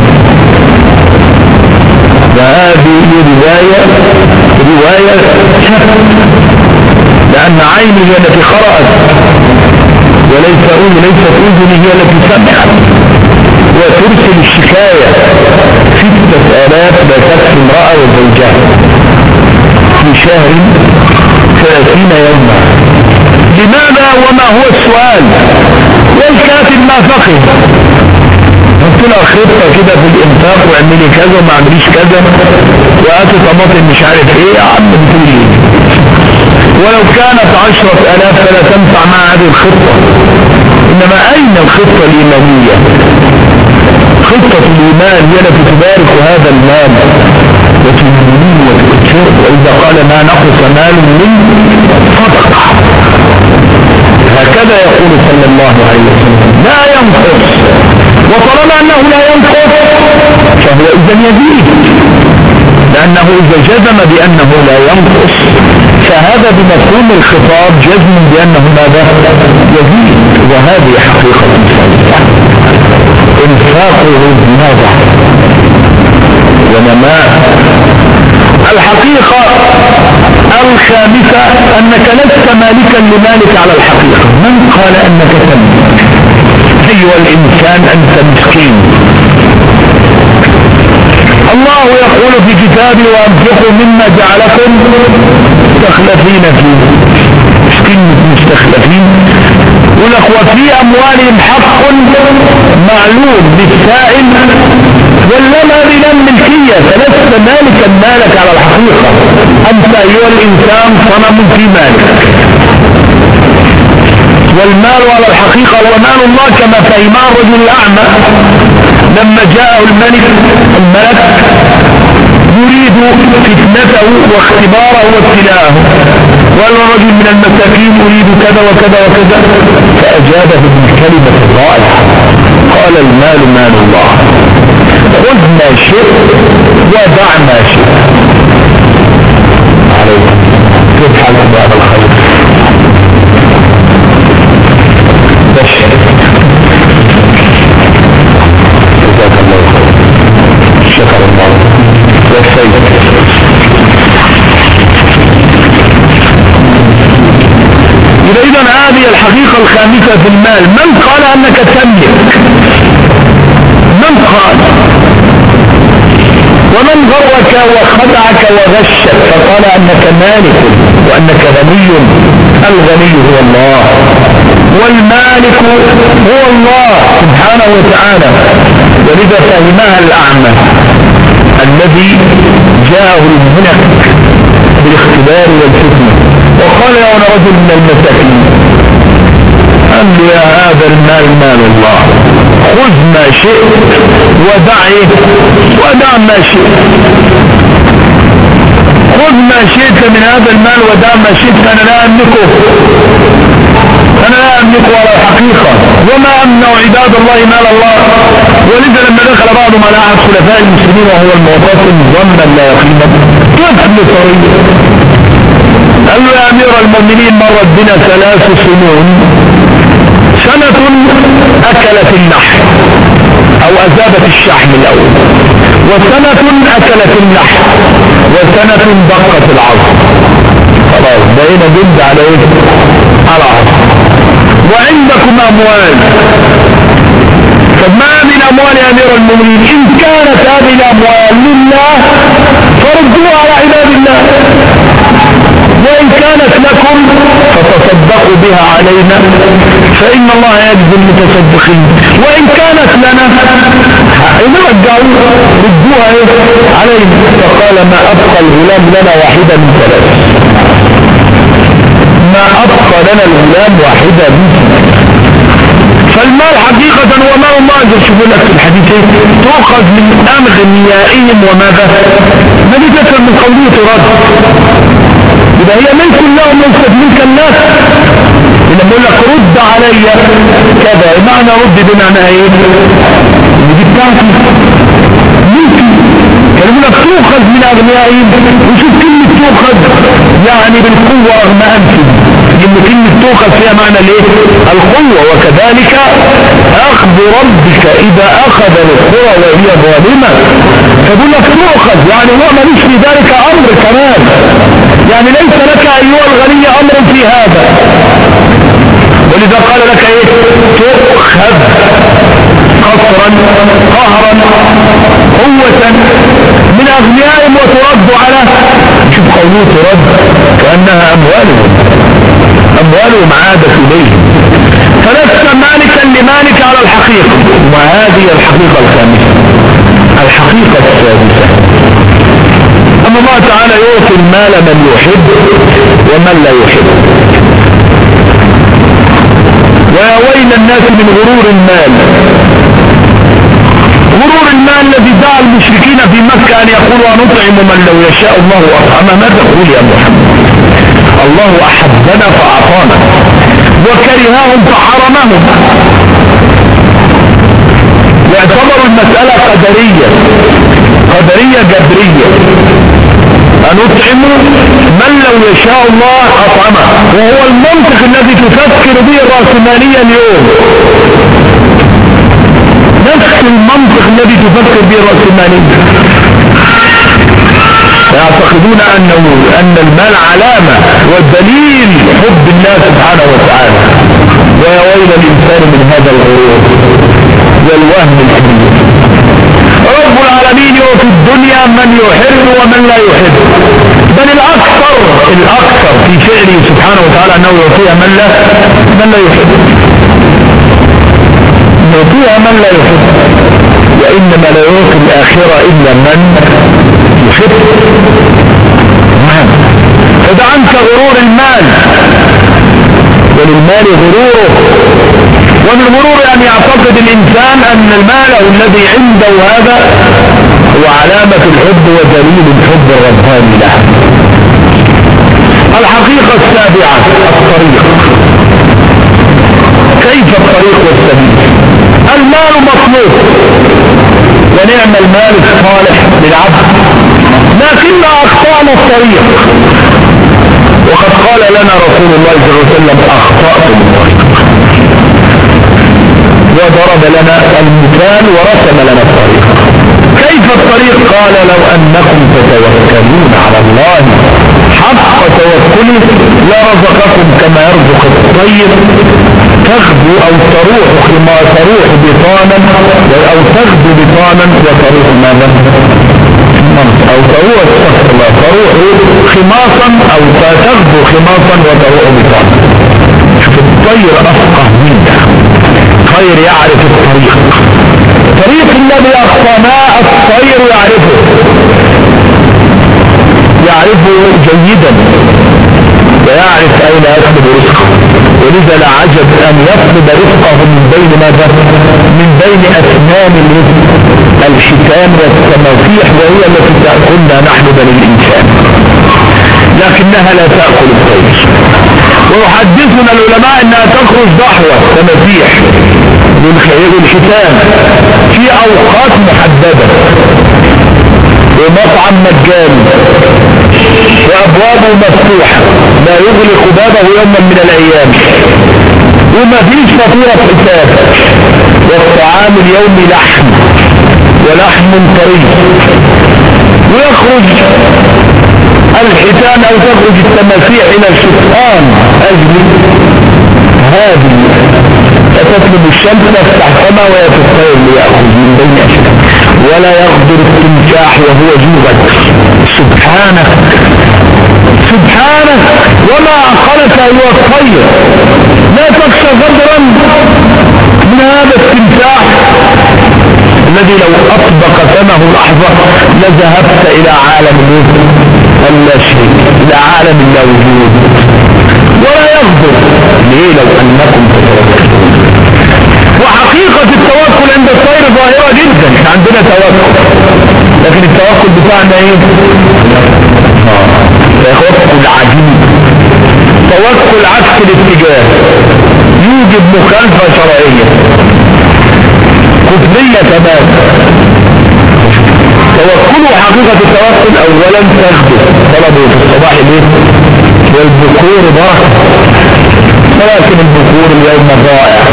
فهذه رواية رواية لأن عيني هي التي قرأت وليس أذن ليست أذني هي التي سمعت. وترسل الشكاية. ستة آلاف لا تكفي امرأة وزوجها في شهر ثلاثين يوما. لماذا وما هو السؤال؟ والكاتب ما فقه. قلت له خطة كده في الإنفاق واعملي كذا وما عمليش كذا. وقاتل طماطم مش عارف إيه يا عم بتقول إيه ولو كانت عشرة آلاف فلا تنفع مع هذه الخطة. إنما أين الخطة الإيمانية؟ خطة الإيمان هي التي تبارك هذا المال. وتنميه وتكثره وإذا قال ما نقص مال من صدقة هكذا يقول صلى الله عليه وسلم. لا ينقص. وطالما أنه لا ينقص فهو إذا يزيد. لأنه إذا جزم بأنه لا ينقص فهذا بمفهوم الخطاب جزم بأنه ماذا؟ يزيد. وهذه حقيقة إنفاقه ماذا ونماء. الحقيقة الخامسة أنك لست مالكا لمالك على الحقيقة. من قال أنك تملك؟ أيها الإنسان أنت مسكين. الله يقول في كتابه وانفقوا مما جعلكم مستخلفين فيه. مسكين مستخلفين يقول لك وفي أموالهم حق معلوم للسائل ولما هذه لا ملكية فلست مالكا مالك على الحقيقة. أنت أيها الإنسان صنم في مالك. والمال على الحقيقة هو مال الله كما فهمه الرجل الأعمى. لما جاءه الملك الملك يريد فتنته واختباره وابتلاءه قال الرجل من المساكين أريد كذا وكذا وكذا. فأجابه بالكلمة الرائعة. قال المال مال الله. خذ ما شئت ودع ما شئت. عليكم. حالك بعد الخير؟ والسيد إذا إذا هذه الحقيقة الخامسة في المال من قال أنك تملك؟ من قال؟ ومن غرك وخدعك وغشك فقال أنك مالك وأنك غني. الغني هو الله. والمالك هو الله سبحانه وتعالى. ولذا فهمها الأعمى. الذي جاءه المنك بالاختبار والفتنة وقال يا رجل من المساكين قال يا هذا المال مال الله. خذ ما شئت ودع ودع ما شئت. خذ ما شئت من هذا المال ودع ما شئت. أنا لا أملكه. أنا لا أملك ولا الحقيقة وما أمنع عباد الله مال الله. ولذا لما دخل بعضهم على أحد خلفاء المسلمين وهو المعتصم ظنا لا يقينا طفل صغير قال له يا أمير المؤمنين مرت بنا ثلاث سنون. سنة أكلت اللحم أو أذابت الشحم الأول. وسنة أكلت اللحم وسنة دقت العظم. خلاص بقينا جد على إيه؟ على عظم. وعندكم أموال. فما من أموال يا أمير المؤمنين؟ إن كانت هذه الأموال لله فردوها على عباد الله. وإن كانت لكم فتصدقوا بها علينا. فإن الله يجزي المتصدقين. وإن كانت لنا رجعوا ردوها إيه؟ علينا. فقال ما أبقى الغلام لنا واحدا من ثلاث أبقى لنا الغلام واحدة فالمال حقيقة هو مال؟ الله عز وجل لك في الحديث تؤخذ من أغنيائهم وماذا؟ ما دي تفهم من قوله تراد. إذا هي ملك لهم ليست ملك الناس. لما بقول لك رد علي كذا معنى رد بمعنى إيه؟ دي بتاعتي ملكي فيقول لك تؤخذ من أغنيائهم. وشوف كلمة تؤخذ يعني بالقوة رغم انفه ان كلمة تؤخذ فيها معنى الايه القوة وكذلك أخذ ربك إذا أخذ القرى وهي ظالمة. فيقول لك تؤخذ. يعني هو مليش في ذلك أمر كمان. يعني ليس لك أيها الغني أمر في هذا. ولذا قال لك إيه؟ تؤخذ قصرا قهرا قوة من أغنيائهم وترد على. شوف قوله ترد كأنها أموالهم. اموالهم عادت اليهم فلست مالكا لمالك على الحقيقة. وهذه الحقيقة الخامسة. الحقيقة السادسة. أن الله تعالى يعطي المال من يحب ومن لا يحب. ويا ويل الناس من غرور المال. غرور المال الذي دعا المشركين في مكة أن يقولوا نطعم من لو يشاء الله أطعم ما تقول يا محمد. الله أحبنا فأعطانا وكرههم فحرمهم. واعتبروا المسألة قدرية قدرية جبرية. أن أطعم من لو يشاء الله أطعمه. وهو المنطق الذي تفكر به الرأسمالية اليوم. نفس المنطق الذي تفكر به الرأسمالية. يعتقدون أنه أن المال علامة ودليل حب الله سبحانه وتعالى. ويا ويل الإنسان من هذا الغرور والوهم الكبير رب العالمين يعطي الدنيا من يحب ومن لا يحب. بل الأكثر الأكثر في فعله سبحانه وتعالى أنه يعطيها من لا من لا يحب. يعطيها من لا يحب. وإنما لا يعطي الآخرة إلا من يحب نعم فدع عنك غرور المال وللمال غروره. ومن غرور أن يعتقد الإنسان أن المال الذي عنده هذا هو علامة الحب ودليل الحب الرباني له. الحقيقة السابعة الطريق. كيف الطريق والسبيل؟ المال مطلوب. ونعم المال الصالح للعبد. لكن أخطأنا الطريق. وقد قال لنا رسول الله صلى الله عليه وسلم أخطأتم. الطريق وضرب لنا المثال ورسم لنا الطريق. كيف الطريق؟ قال لو أنكم تتوكلون على الله حق توكله لرزقكم كما يرزق الطير. تغدو أو تروح كما تروح بطانا أو تغدو بطانا وتروح ماذا؟ أو تروح استغفر تروح خماصا أو تغدو خماصا وتروح بطانا شوف الطير أفقه منا الطير يعرف الطريق. طريق الذي أخطأناه الطير يعرفه. يعرفه جيدا. ويعرف أين يطلب رزقه. ولذا لا عجب أن يطلب رزقه من بين ماذا؟ من بين أسنان الرزق الحيتان والتماسيح وهي التي تأكلنا نحن بني الإنسان. لكنها لا تأكل الطير. ويحدثنا العلماء أنها تخرج ضحوة تماسيح الختان في أوقات محددة. ومطعم مجاني. وأبوابه مفتوحة. لا يغلق بابه يوما من الأيام. وما فيش فطيرة حساب والطعام اليومي لحم. ولحم طري. ويخرج الحيتان أو تخرج التماسيح إلى الشفآن أجل هذه. فتطلب الشمس تفتح فما ويتطير ليأخذ من بين أشياء ولا يغدر التمساح وهو جوبك. سبحانك. سبحانك. وما عقلك أيها الطير. لا تخشى غدرا من هذا التمساح الذي لو أطبق فمه لحظة لذهبت إلى عالم اللا شيء. إلى عالم اللا وجود. ولا يغدر. ليه لو أنكم تتوكلون وحقيقة التوكل عند الطير ظاهرة جدا. إحنا عندنا توكل. لكن التوكل بتاعنا إيه؟ توكل عجيب. توكل عكس الاتجاه. يوجد مخالفة شرعية. كفرية تمام. التوكل وحقيقة التوكل اولا تخدم طلبه في الصباح ليه والبكور بركة. ولكن البكور اليوم ضائع.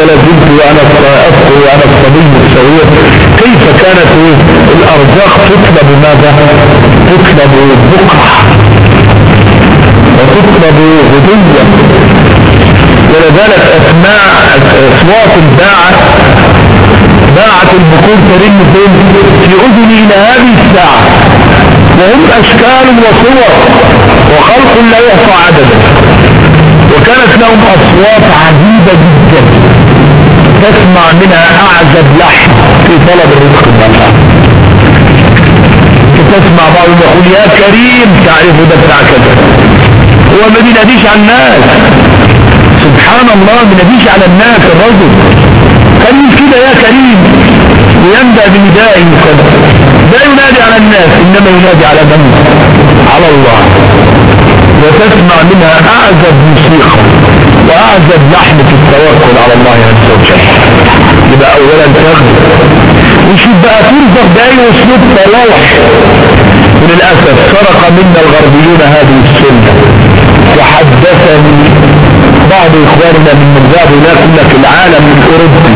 ولا زلت وأنا اذكر وأنا الصبي الصغير. كيف كانت الأرزاق تطلب ماذا؟ تطلب بكرة وتطلب غدوة ولذلك اسماع أصوات الباعة باعة البكور ترن في اذني إلى هذه الساعة. وهم أشكال وصور. وخلق لا يحصى عددا. وكانت لهم أصوات عجيبة جدا. تسمع منها أعزب لحن في طلب الرزق المنفع تسمع بعضهم يقول يا كريم تعرف ده بتاع كذا. هو ما بيناديش على الناس. سبحان الله ما بيناديش على الناس الرجل. قال كده يا كريم ويندى بندائه كذا لا ينادي على الناس إنما ينادي على من؟ على الله. وتسمع منها أعزب موسيقى وأعزب لحن في التوكل على الله عز وجل. يبقى اولا تاخد وشوف بقى ترزق باي أسلوب تلاوح وللاسف سرق منا الغربيون هذه السنة. وحدثني بعض إخواننا من مرزاق هناك لك العالم من أوروبا.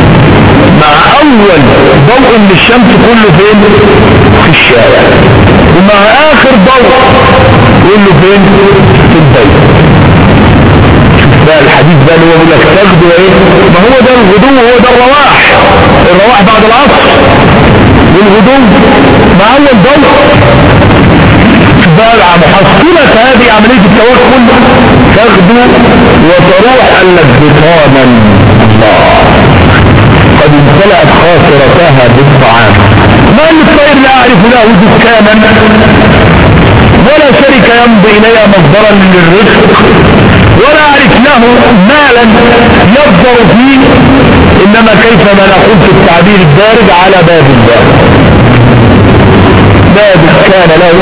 مع أول ضوء للشمس كله فين؟ في الشارع. ومع آخر ضوء كله فين؟ في البيت. بقى الحديث ده اللي هو بيقول لك تغدو إيه ما هو ده الغدو هو ده الرواح. الرواح بعد العصر. والغدو مع اول ضوء بقى محصلة هذه عملية التوكل. تغدو وتروح لك بطانا الله قد امتلأت خاصرتها بالطعام. ما الطير لا أعرف له دكانا. ولا شركة يمضي اليها مصدرا للرزق. ولا أعرف له مالا يصدر فيه. إنما كيفما نقول في التعبير الدارج على باب الله. باب كان له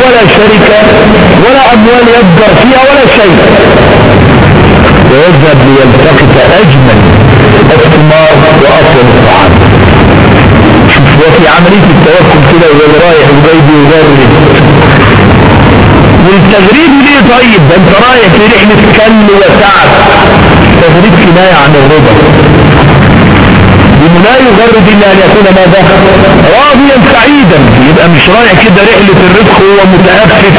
ولا شركة ولا أموال يصدر فيها ولا شيء. ويذهب ليلتقط أجمل الثمار وأطول الطعام. وفي عملية التوكل كده وهو رايح وجاي بيجرب والتغريب ليه طيب؟ ده انت رايح في رحلة كل وتعب تغريب كناية عن الرضا لا يغرد إلا أن يكون ماذا؟ راضيا سعيدا. يبقى مش رايح كده رحلة الرزق هو متأفف.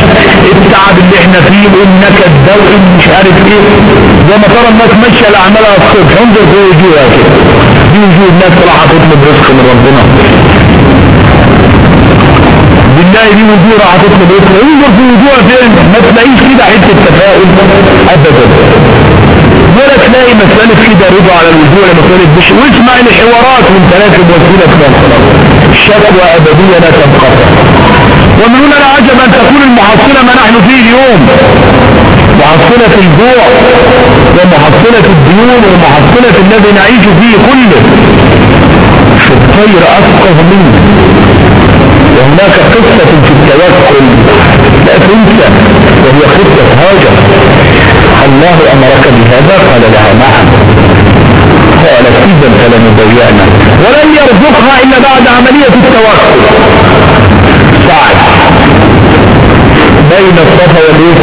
التعب اللي إحنا فيه والنكد ده مش عارف إيه. زي ما ترى الناس ماشية لاعمالها الصبح. انظر في وجوهها كده دي وجوه الناس راح تطلب رزق من ربنا. بالله دي وجوه راح تطلب رزق انظر في وجوهها فين ما تلاقيش كده حتة تفاؤل ابدا. ولا تلاقي مسألة كده رضا على الوجوه لما تقول بش. واسمع الحوارات من ثلاثة وسيلة الشكوى أبدية لا تنقطع ومن هنا لا عجب أن تكون المحصلة ما نحن فيه اليوم. محصلة الجوع ومحصلة الديون ومحصلة الذي نعيش فيه كله. الطير أفقه منه. وهناك قصة في التوكل لا تنسى وهي قصة هاجر. الله أمرك بهذا؟ قال لها نعم. قالت إذا فلنبيعنا ولن يرزقها إلا بعد عملية التوكل. سعد بين الصفا والإيه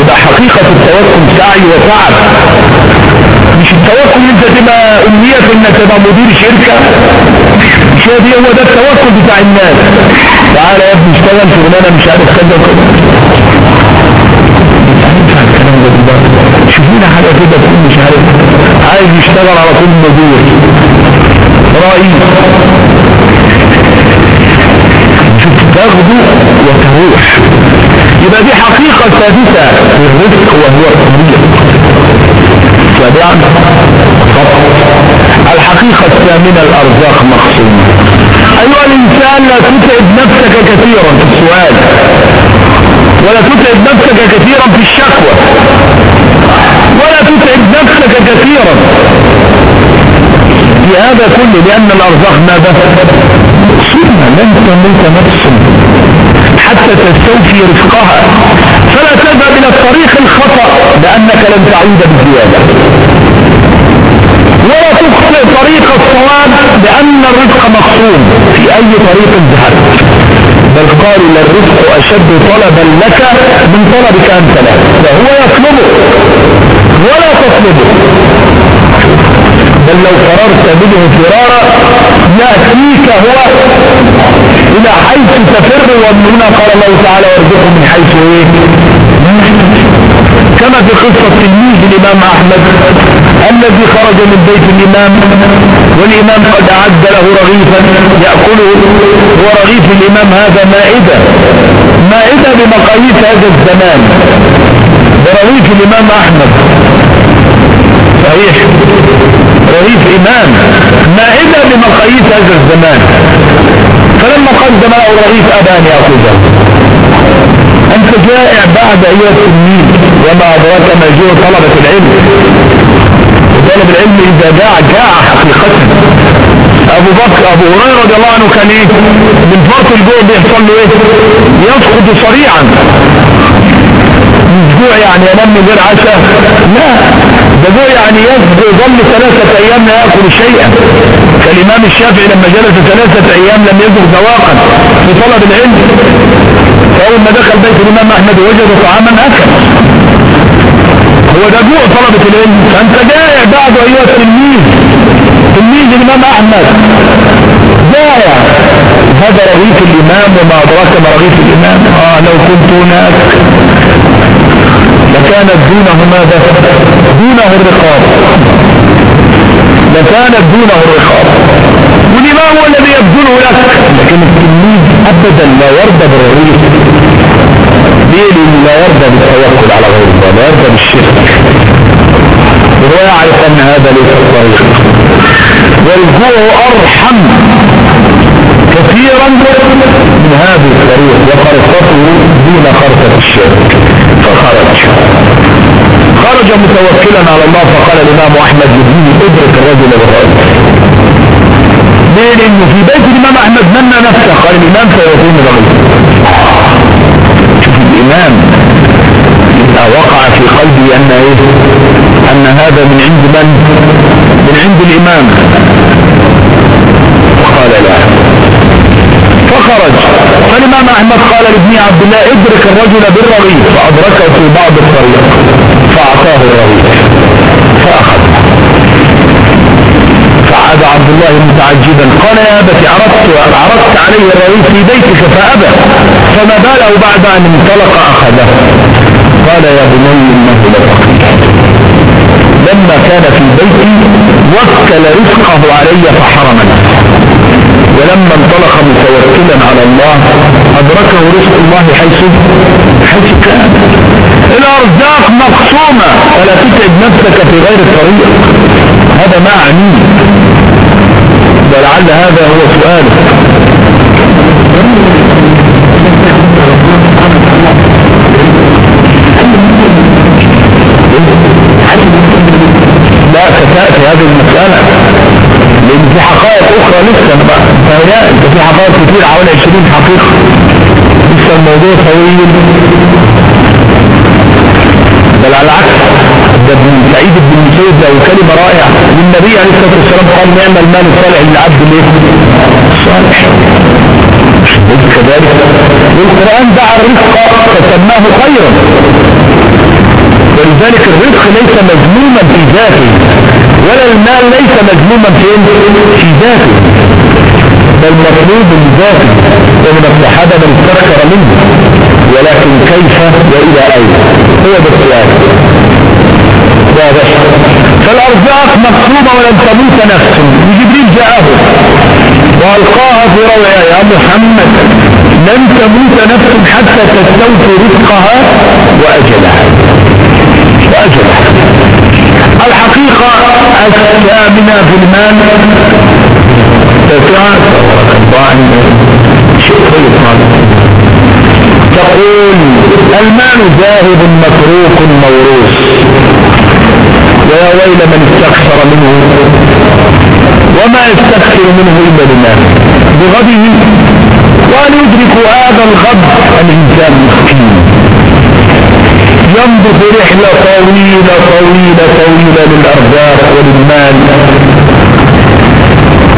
يبقى حقيقة التوكل سعي وتعب مش التوكل إنت تبقى أمنية إنك تبقى مدير شركة. مش دي هو ده التوكل بتاع الناس؟ تعالى يا ابني اشتغل شغلانة مش عارف كذا وكذا. شوفونا حاجة كده تقول مش عارف. عايز يشتغل على طول مدير. رئيس شوف تاخده وتروح. يبقى دي حقيقة سادسة في الرزق وهو الطبيعي. سابعا الحقيقة الثامنة الأرزاق مقسومة أيها الإنسان لا تتعب نفسك كثيرا في السؤال. ولا تتعب نفسك كثيرا في الشكوى. ولا تتعب نفسك كثيرا في هذا كله لأن الأرزاق ماذا؟ مقسومة لن تموت نفس. حتى تستوفي رزقها فلا تذهب إلى الطريق الخطأ لأنك لن تعود بزيادة. ولا تخطئ طريق الصواب لأن الرزق مقسوم في أي طريق ذهبت بل قالوا للرزق أشد طلبا لك من طلبك أنت له. فهو يطلبه. ولا تطلبه. بل لو فررت منه فرارا يأتيك هو إلى حيث تفر ومن هنا قال الله تعالى وارزقه من حيث إيه؟ كما في قصة تلميذ الإمام أحمد الذي خرج من بيت الإمام والإمام قد أعد له رغيفا يأكله ورغيف الإمام هذا مائدة مائدة بمقاييس هذا الزمان برغيف الإمام أحمد. صحيح. رغيف إمام مائدة بمقاييس هذا الزمان. فلما قدم له الرغيف ابى ان يأخذه. أنت جائع بعد ايها التلميذ وما أدراك ما جوع طلبة العلم. طلب العلم إذا جاع جاع حقيقة. أبو بكر أبو هريرة رضي الله عنه كان إيه؟ من فرط الجوع بيحصل له إيه؟ يسقط صريعا مش جوع يعني ينام من غير عشاء؟ لا. ده جوع يعني يظل ثلاثة أيام لا يأكل شيئا. كالامام الشافعي لما جلس ثلاثة أيام لم يذق ذواقا في طلب العلم. فأول ما دخل بيت الإمام أحمد وجد طعاما اكل هو ده جوع طلبة العلم. فأنت جائع بعده أيها التلميذ. تلميذ الإمام أحمد. جائع هذا رغيف الإمام وما أدراك ما رغيف الإمام. آه لو كنت هناك. لكانت دونه ماذا دونه الرقاب. لكانت دونه الرقاب. والإمام هو الذي يبذله لك لكن التلميذ ابدا لا يرضى بالرغيف ليه لا يرضى بالتوكل على غير الله لا يرضى بالشرك. وهو يعرف أن هذا ليس الطريق والجوع أرحم كثيرا من هذه الطريق وخرصته دون خرصة الشرك. فخرج. خرج متوكلا على الله فقال الإمام أحمد لابنه ادرك الرجل بالرأي. ليه؟ لأنه في بيت الإمام أحمد منى نفسه. قال الإمام سيكون رغيب شوف الإمام وقع في قلبي أن إيه؟ أن هذا من عند من؟ من عند الإمام قال لا فخرج. فالإمام أحمد قال لابن عبد الله ادرك الرجل بالرغيف فأدركه في بعض الطريق فأعطاه الرغيف فأخذ. فعاد عبد الله متعجبا قال يا أبت عرضت عرضت عليه الرغيف في بيتك فأبى. فما باله بعد أن انطلق أخذه. قال يا بني إنه لفقير. لما كان في بيتي وكل رزقه علي فحرم نفسه ولما انطلق متوكلا على الله أدركه رزق الله حيث حيث كان. الأرزاق مقسومة. فلا تتعب نفسك في غير الطريق. هذا ما أعنيه ولعل هذا هو سؤالك. لا ستأتي هذه المسألة. لأن في حقائق أخرى لسه بقى أنت في حقائق كتير حوالي 20 حقيقة. لسه الموضوع طويل. بل على العكس ده ابن سعيد بن مسيب له كلمة رائعة. للنبي عليه الصلاة والسلام قال نعم المال الصالح للعبد الايه الصالح كذلك. والقرآن دعا الرزق فسماه خيرا. ولذلك الرزق ليس مذموما في ذاته. ولا المال ليس مذموما في ذاته. بل مطلوب من ذاته. ومن الصحابة من استكثر منه. ولكن كيف وإلى أين؟ هو ده السؤال. واضح فالارزاق مقسومه ولم تموت نفس. وجبريل جاءه. وألقاها في روعها. يا محمد لن تموت نفس حتى تستوفي رزقها وأجلها. وأجلها. الحقيقة الثامنة في المال. تسعة. تقول المال ذاهب متروك موروث. ويا ويل من استكثر منه. وما يستكثر منه إلا المال بغده وأن يدرك هذا الغد الانسان مسكين. ينبض رحلة طويلة طويلة طويلة للأرزاق وللمال.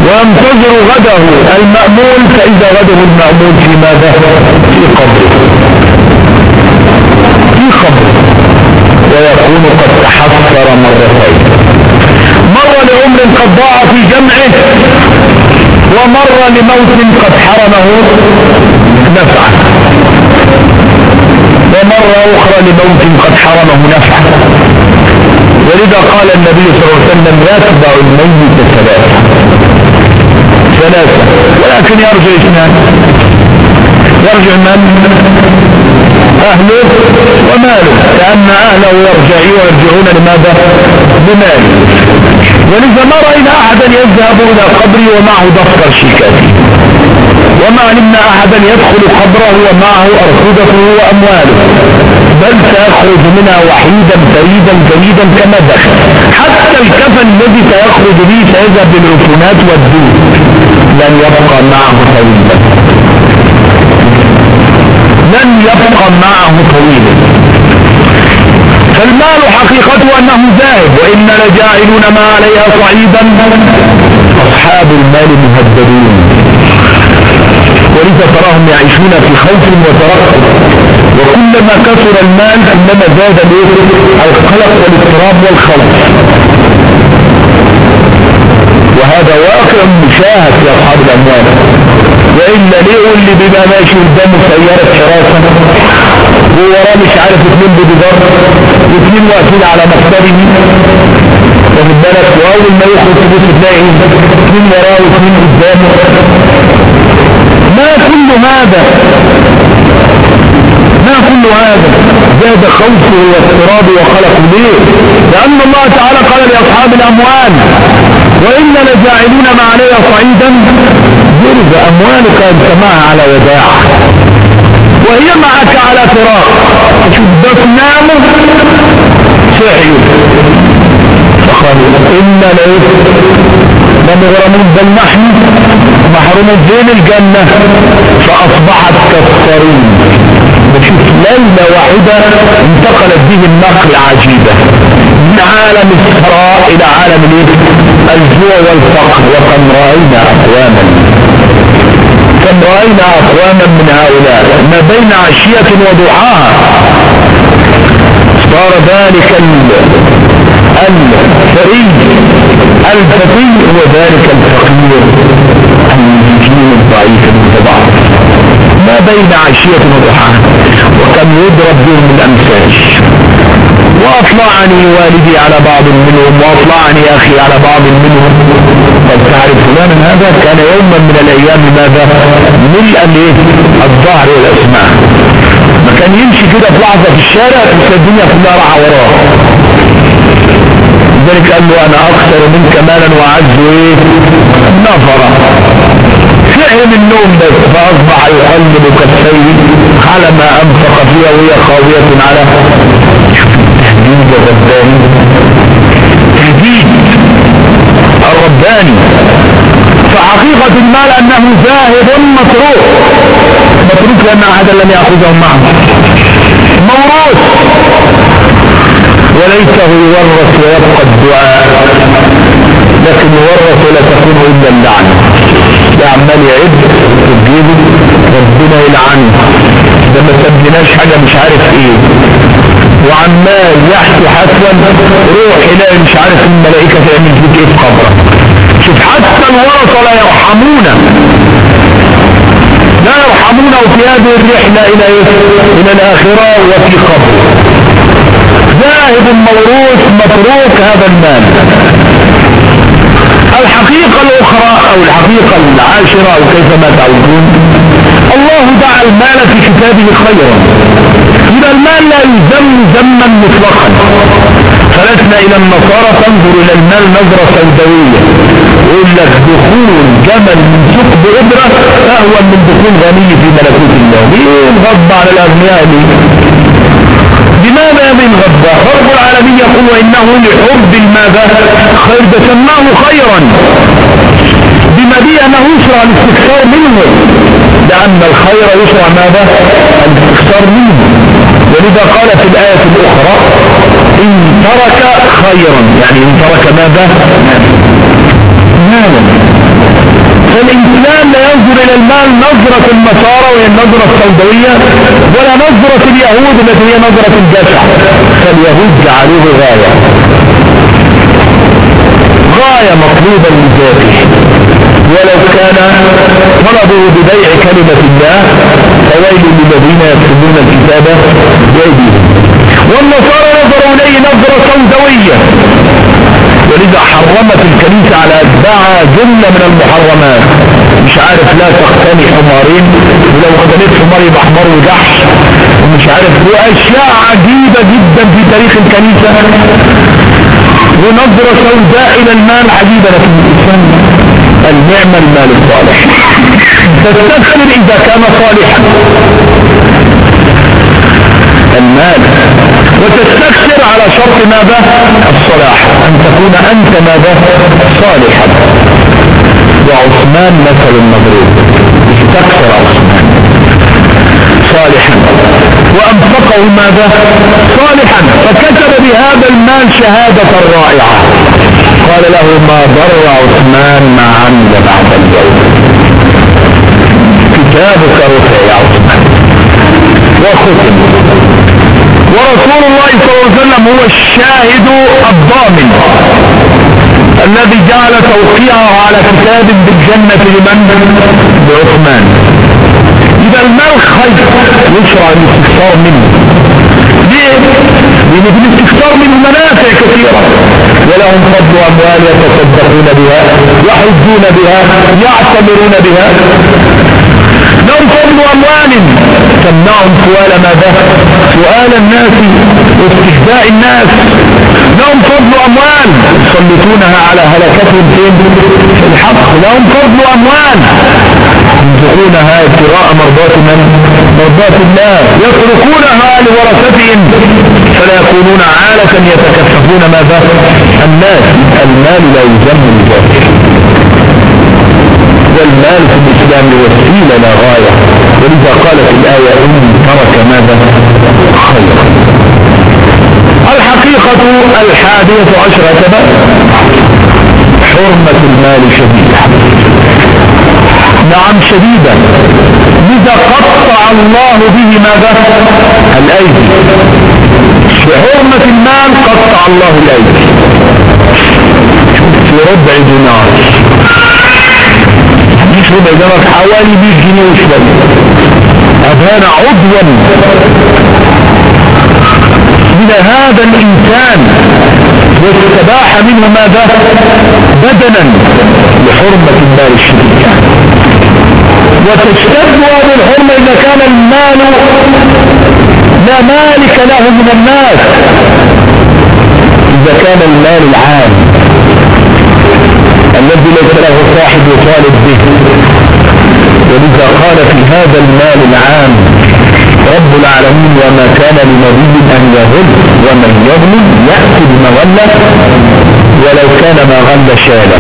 وينتظر غده المأمول فإذا غده المأمول في ماذا؟ في قبره. في قبره. ويكون قد تحسر مرتين. مر لعمر قد ضاع في جمعه ومر لموت قد حرمه نفعه. ومرة أخرى لموت قد حرمه نفعه ولذا قال النبي صلى الله عليه وسلم يتبع الميت ثلاثة. ثلاثة. ولكن يرجع إثنان. يرجع من؟ أهله وماله. لأن أهله يرجع ويرجعون لماذا؟ بماله ولذا ما رأينا أحدا يذهب إلى قبري ومعه دفتر شيكاتي. وما علمنا أحدا يدخل قبره ومعه أرصدته وأمواله بل سيخرج منها وحيدا فريدا جديدا كما دخل حتى الكفن الذي سيخرج به سيذهب بالعفونات والدود لن يبقى معه طويلا. لن يبقى معه طويلا. فالمال حقيقته أنه ذاهب وإن لجاعلون ما عليها صعيدا. أصحاب المال مهددون. ولذا تراهم يعيشون في خوف وترقب. وكلما كثر المال إنما زاد القلق والاضطراب والخلق. وهذا واقع مشاهد في أصحاب الأموال. وإلا ليه اللي بيبقى ماشي قدامه سياره حراسة؟ ووراه مش عارف اثنين بدجار واثنين واقفين على مكتبه واخد بالك وأول ما يخرج تبص تلاقي اثنين وراه واثنين قدامه. ما كل هذا؟ ما كل هذا؟ زاد خوفه واضطرابه وقلقه ليه؟ لأن الله تعالى قال لأصحاب الأموال وإن لجاعلون ما عليها صعيدا جرز أموالك أنت معها على وداع. وهي معك على فراق. شدت نامه سعي فقالوا إن لمغرمون بل نحن زين الجنة فأصبحت كالصريم بشوف ليلة واحدة انتقلت به النقل عجيبة. من عالم الثراء إلى عالم الجوع والفقر وكم رأينا أقواما. كم رأينا أقواما من هؤلاء. ما بين عشية وضحاها صار ذلك الفريد الفتي هو ذلك المسكين الضعيف المتضعف ما بين عشية وضحاها وكم يضرب بهم الأمثال. وأطلعني والدي على بعض منهم وأطلعني أخي على بعض منهم. قد تعرف فلانا هذا؟ كان يوما من الأيام ماذا؟ ملء الظهر والأسماء. ما كان يمشي كده في لحظة في الشارع تلاقي الدنيا كلها راح وراه. لذلك قال له أنا أكثر منك مالا وأعز إيه نفرا فهم النوم بس فأصبح يقلب كفيه على ما أنفق فيها وهي خاوية على. تهديد الرباني. تهديد الرباني. فحقيقة المال أنه ذاهب متروك. متروك لأن احدا لم يأخذه معه. موروث. وليته يورث ويبقى الدعاء لكن يورث ولا تكون إلا اللعنه ده عمال يعد وتجيبه ربنا يلعنه ده ما سبناش حاجة مش عارف إيه. وعمال يحكي حتوا روح إلى مش عارف الملائكة تعمل فيك إيه في قبرك. شوف حتى الورثة لا يرحمون. لا يرحمونه في هذه الرحلة إلى إيه إلى الآخرة وفي قبره ذاهب موروث متروك هذا المال. الحقيقة الأخرى أو الحقيقة العاشرة أو كيفما تعودون الله دعا المال في كتابه خيرا. إذا المال لا يذم ذما مطلقا. فلسنا إلى النصارى تنظر إلى المال نظرة سوداوية. يقول لك دخول جمل من ثقب إبرة أهون من دخول غني في ملكوت الله ليه الغضب على الأغنياء لماذا من غضة رب العالمين يقول وإنه لحب الماذا؟ خير سماه خيرا. بما بي أنه يشرع الاستكثار منه. لأن الخير يشرع ماذا؟ الاستكثار منه. ولذا قال في الآية الأخرى إن ترك خيرا. يعني إن ترك ماذا؟ مالا. فالإنسان لا ينظر إلى المال نظرة النصارى وهي النظرة السوداوية ولا نظرة اليهود التي هي نظرة الجشع. فاليهود جعلوه غاية. غاية مطلوبا لذاته ولو كان طلبوا ببيع كلمة الله فويل للذين يكتبون الكتاب بأيديهم. والنصارى نظروا إليه نظرة سوداوية. ولذا حرمت الكنيسة على أتباعها جملة من المحرمات. مش عارف لا تقتني حمارين ولو اقتنيت حمار يبقى حمار وجحش. ومش عارف وأشياء عجيبة جدا في تاريخ الكنيسة. ونظرة سوداء إلى المال عجيبة لكن الإنسان النعمة المال الصالح. تستغفر إذا كان صالحا. المال وتستكثر على شرط ماذا؟ الصلاح. أن تكون أنت ماذا؟ صالحا. وعثمان مثل المضروب استكثر عثمان. صالحا. وأنفقه ماذا؟ صالحا. فكتب بهذا المال شهادة رائعة. قال له ما ضر عثمان ما عمل بعد اليوم. كتابك رفع يا عثمان. وختم. ورسول الله صلى الله عليه وسلم هو الشاهد الضامن الذي جعل توقيعه على كتاب بالجنة لمن؟ بعثمان. إذا المال خير يشرع الاستكثار منه. ليه؟ لأن في الاستكثار منه منافع كثيرة. ولهم فضل أموال يتصدقون بها يحجون بها يعتمرون بها. فضل أموال. تمنعهم سؤال ماذا؟ سؤال الناس واستهزاء الناس. لهم فضل أموال يسلطونها على هلكتهم في الحق. لهم فضل أموال ينفقونها ابتغاء مرضات من؟ مرضات الله. يتركونها لورثتهم فلا يكونون عالة يتكففون ماذا؟ الناس. المال لا يجم لذاته والمال في الإسلام وسيلة لا غاية. ولذا قالت الآية إن ترك ماذا؟ خيرا الحقيقة الحادية عشرة حرمة المال شديدة. نعم شديدا لذا قطع الله به ماذا؟ الأيدي. بحرمة المال قطع الله الأيدي. في ربع دينار. ربع دينار حوالي 100 جنيه وشوية. أبان عضوا من هذا الإنسان واستباح منه ماذا؟ بدنا لحرمة المال الشديد. وتشتد هذه الحرمة إذا كان المال لا مالك له من الناس. إذا كان المال العام. الذي ليس له صاحب يطالب به. ولذا قال في هذا المال العام رب العالمين وما كان لنبي أن يغل ومن يغل يأتي بما غل ولو كان ما غل شالا.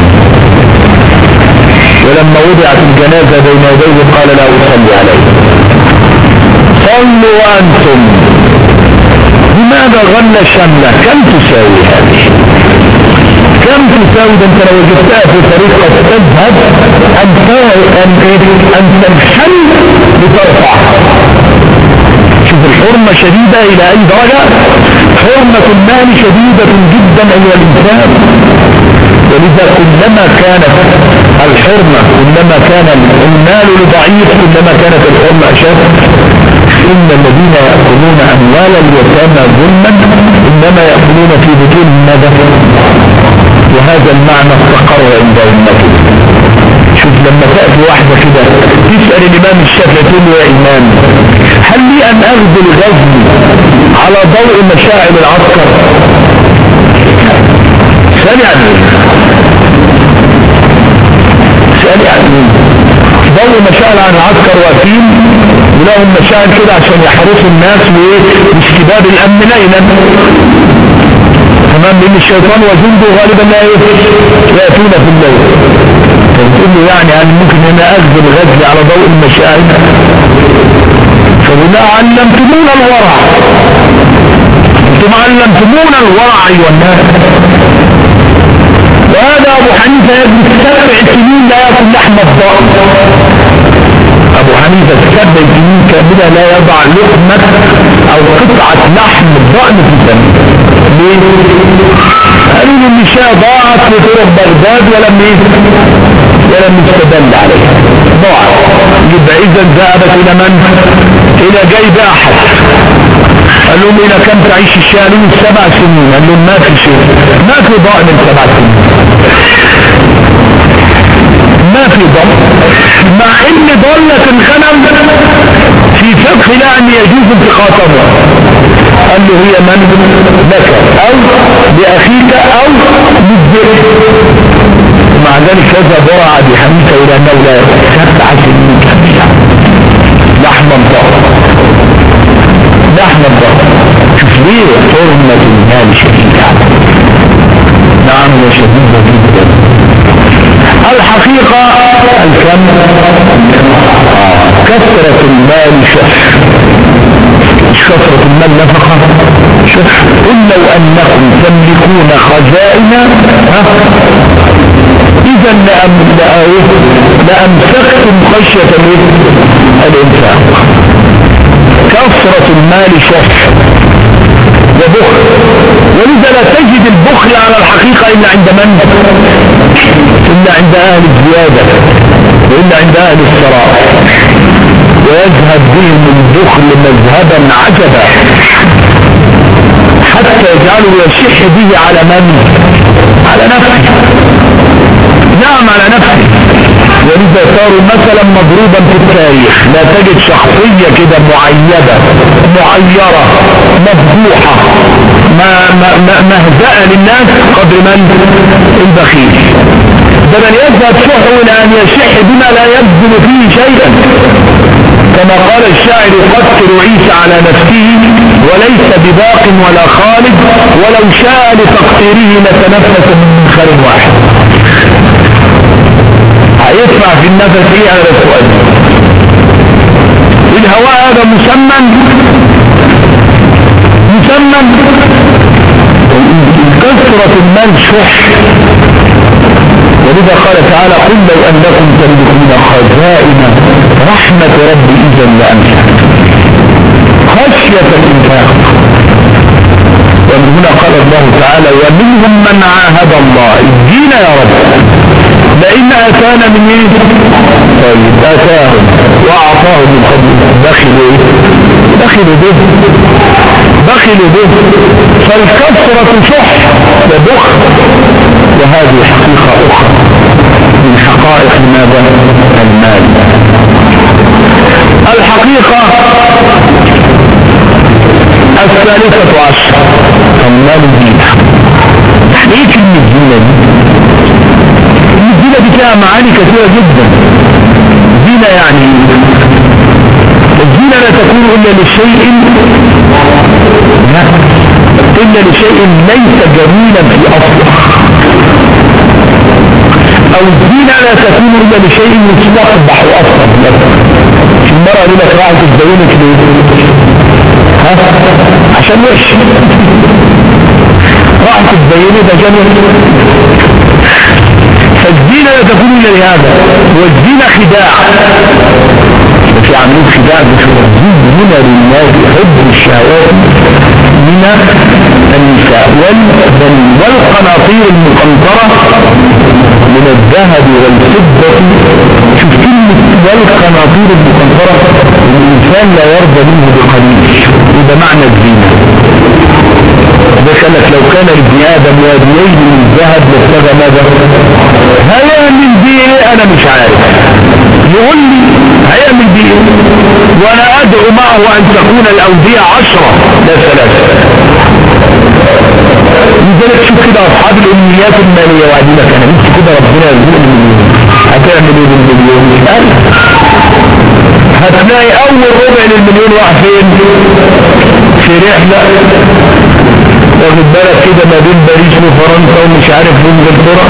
ولما وضعت الجنازة بين يديه قال لا أصلي عليه. صلوا وأنتم لماذا غل شملة؟ كم تساوي هذه؟ كم تساوي أنت لو جبتها في طريقة تذهب ان ان ان تنحل لترفع. شوف الحرمة شديدة إلى أي درجة؟ حرمة المال شديدة جدا أيها الإنسان. ولذا كلما كانت الحرمة كلما كان المال لضعيف كلما كانت الحرمة أشد. إن الذين يأكلون أموال اليتامى ظلما إنما يأكلون في بطون ماذا وهذا المعنى استقر عند أمته شوف لما تأتي واحدة كده تسأل الإمام الشافعي تقول له يا إمام هل لي أن أخذ الغزل على ضوء مشاعر العسكر؟ سأل يعني سأل يعني ضوء مشاعر عن العسكر واقفين ولهم مشاعر كده عشان يحرسوا الناس واستباب الأمن ليلا تمام لأن الشيطان وجنده غالبا لا يأتون في الليل. فتقول له يعني هل ممكن هنا أخذ الغزل على ضوء المشاعر. فبلا علمتمون الورع. أنتم علمتمون الورع أيها الناس. وهذا أبو حنيفة يجلس سبع سنين لا ياكل لحم الضأن. أبو حنيفة سبع سنين كامله لا يضع لقمه أو قطعة لحم الضأن في الزمن ليه؟ قالوا له النساء ضاعت في طرق بغداد ولم إيه؟ ولم يستدل عليها ضاعت. يبقى إذا ذهبت إلى من؟ إلى جيب أحد. قال لهم إلى كم تعيش الشهر سبع سنين. قال لهم ما في شيء. ما في ضاء من سبع سنين. ما في ضم. مع إن ضلة الغنم في فقه لا أن يجوز التقاطها قال له هي من لك أو لأخيك أو للذئب ومع ذلك هذا ضرع بحنيفة إلى أنه لا سبع سنين كامله لحم الضغط. لحم الضغط. شوف ليه حرمة المال شديدة. نعم وشديدة جدا الحقيقة الكم. كثرة المال مش كثرة المال نفقة شح قل لو أنكم تملكون خزائن إذا لأم... لأمسكتم خشية الإنفاق. كثرة المال شح وبخل. ولذا لا تجد البخل على الحقيقة إلا عند من؟ إلا عند أهل الزيادة وإلا عند أهل الثراء. ويذهب بهم البخل مذهبا عجبا. حتى يجعله يشح به على من على نفسه. نعم على نفسه. ولذا صاروا مثلا مضروبا في التاريخ. لا تجد شخصية كده معيبة معيرة مفضوحة. مهزأة للناس قدر من؟ البخيل. ده من يذهب شحه إلى أن يشح بما لا يبذل فيه شيئا. كما قال الشاعر يقتل عيسى على نفسه وليس بباق ولا خالد ولو شاء لتقصيره لتنفس من منخر واحد. هيدفع في النفس إيه على السؤال؟ الهواء هذا مسمى مسمى كثرة المال شح ولذا قال تعالى قل لو أنكم تملكون خزائن رحمة ربي إذا لامسك خشية الإنفاق. ومن هنا قال الله تعالى ومنهم من عاهد الله. ادينا يا رب. لأن آتانا من إيه طيب اتاهم وأعطاه من بخلوا إيه؟ بخلوا به. بخلوا به. فالكثرة شح وبخل. وهذه حقيقة أخرى من حقائق ماذا؟ المال. الحقيقة الثالثة عشر. المال يعني إيه كلمة الزينة دي. الزينة دي فيها معاني كثيرة جدا. زينة يعني الزينة لا تكون إلا لشيء لا إلا لشيء ليس جميلا في أصله. أو الزينة لا تكون إلا لشيء يستقبح أصلا. المرأة يقول لك راحت تزينك ليه ها؟ عشان وش؟ راحت تزينك عشان وش فالزينة لا تكون إلا لهذا والزينة خداع. في عملية خداع زين للناس حب الشهوات من النساء والبنين والقناطير المقنطرة من الذهب والفضة شوف كلمة والقناطير المقنطرة الإنسان لا يرضى منه بقليل. وده معنى الزينة. ده لو كان لابن آدم واديين من الذهب لابتغى ماذا؟ هيعمل بيه إيه؟ أنا مش عارف. يقول لي هيعمل بيه إيه؟ وأنا أدعو معه أن تكون الاودية عشرة. لا ثلاثة. لذلك شوف كده أصحاب الأمنيات المالية وعدينا كان نفسي كده ربنا يرزقني مليون هتعمل إيه بالمليون؟ مش هتلاقي أول ربع للمليون راح فين؟ في رحلة. واخد بالك كده ما بين باريس وفرنسا ومش عارف وانجلترا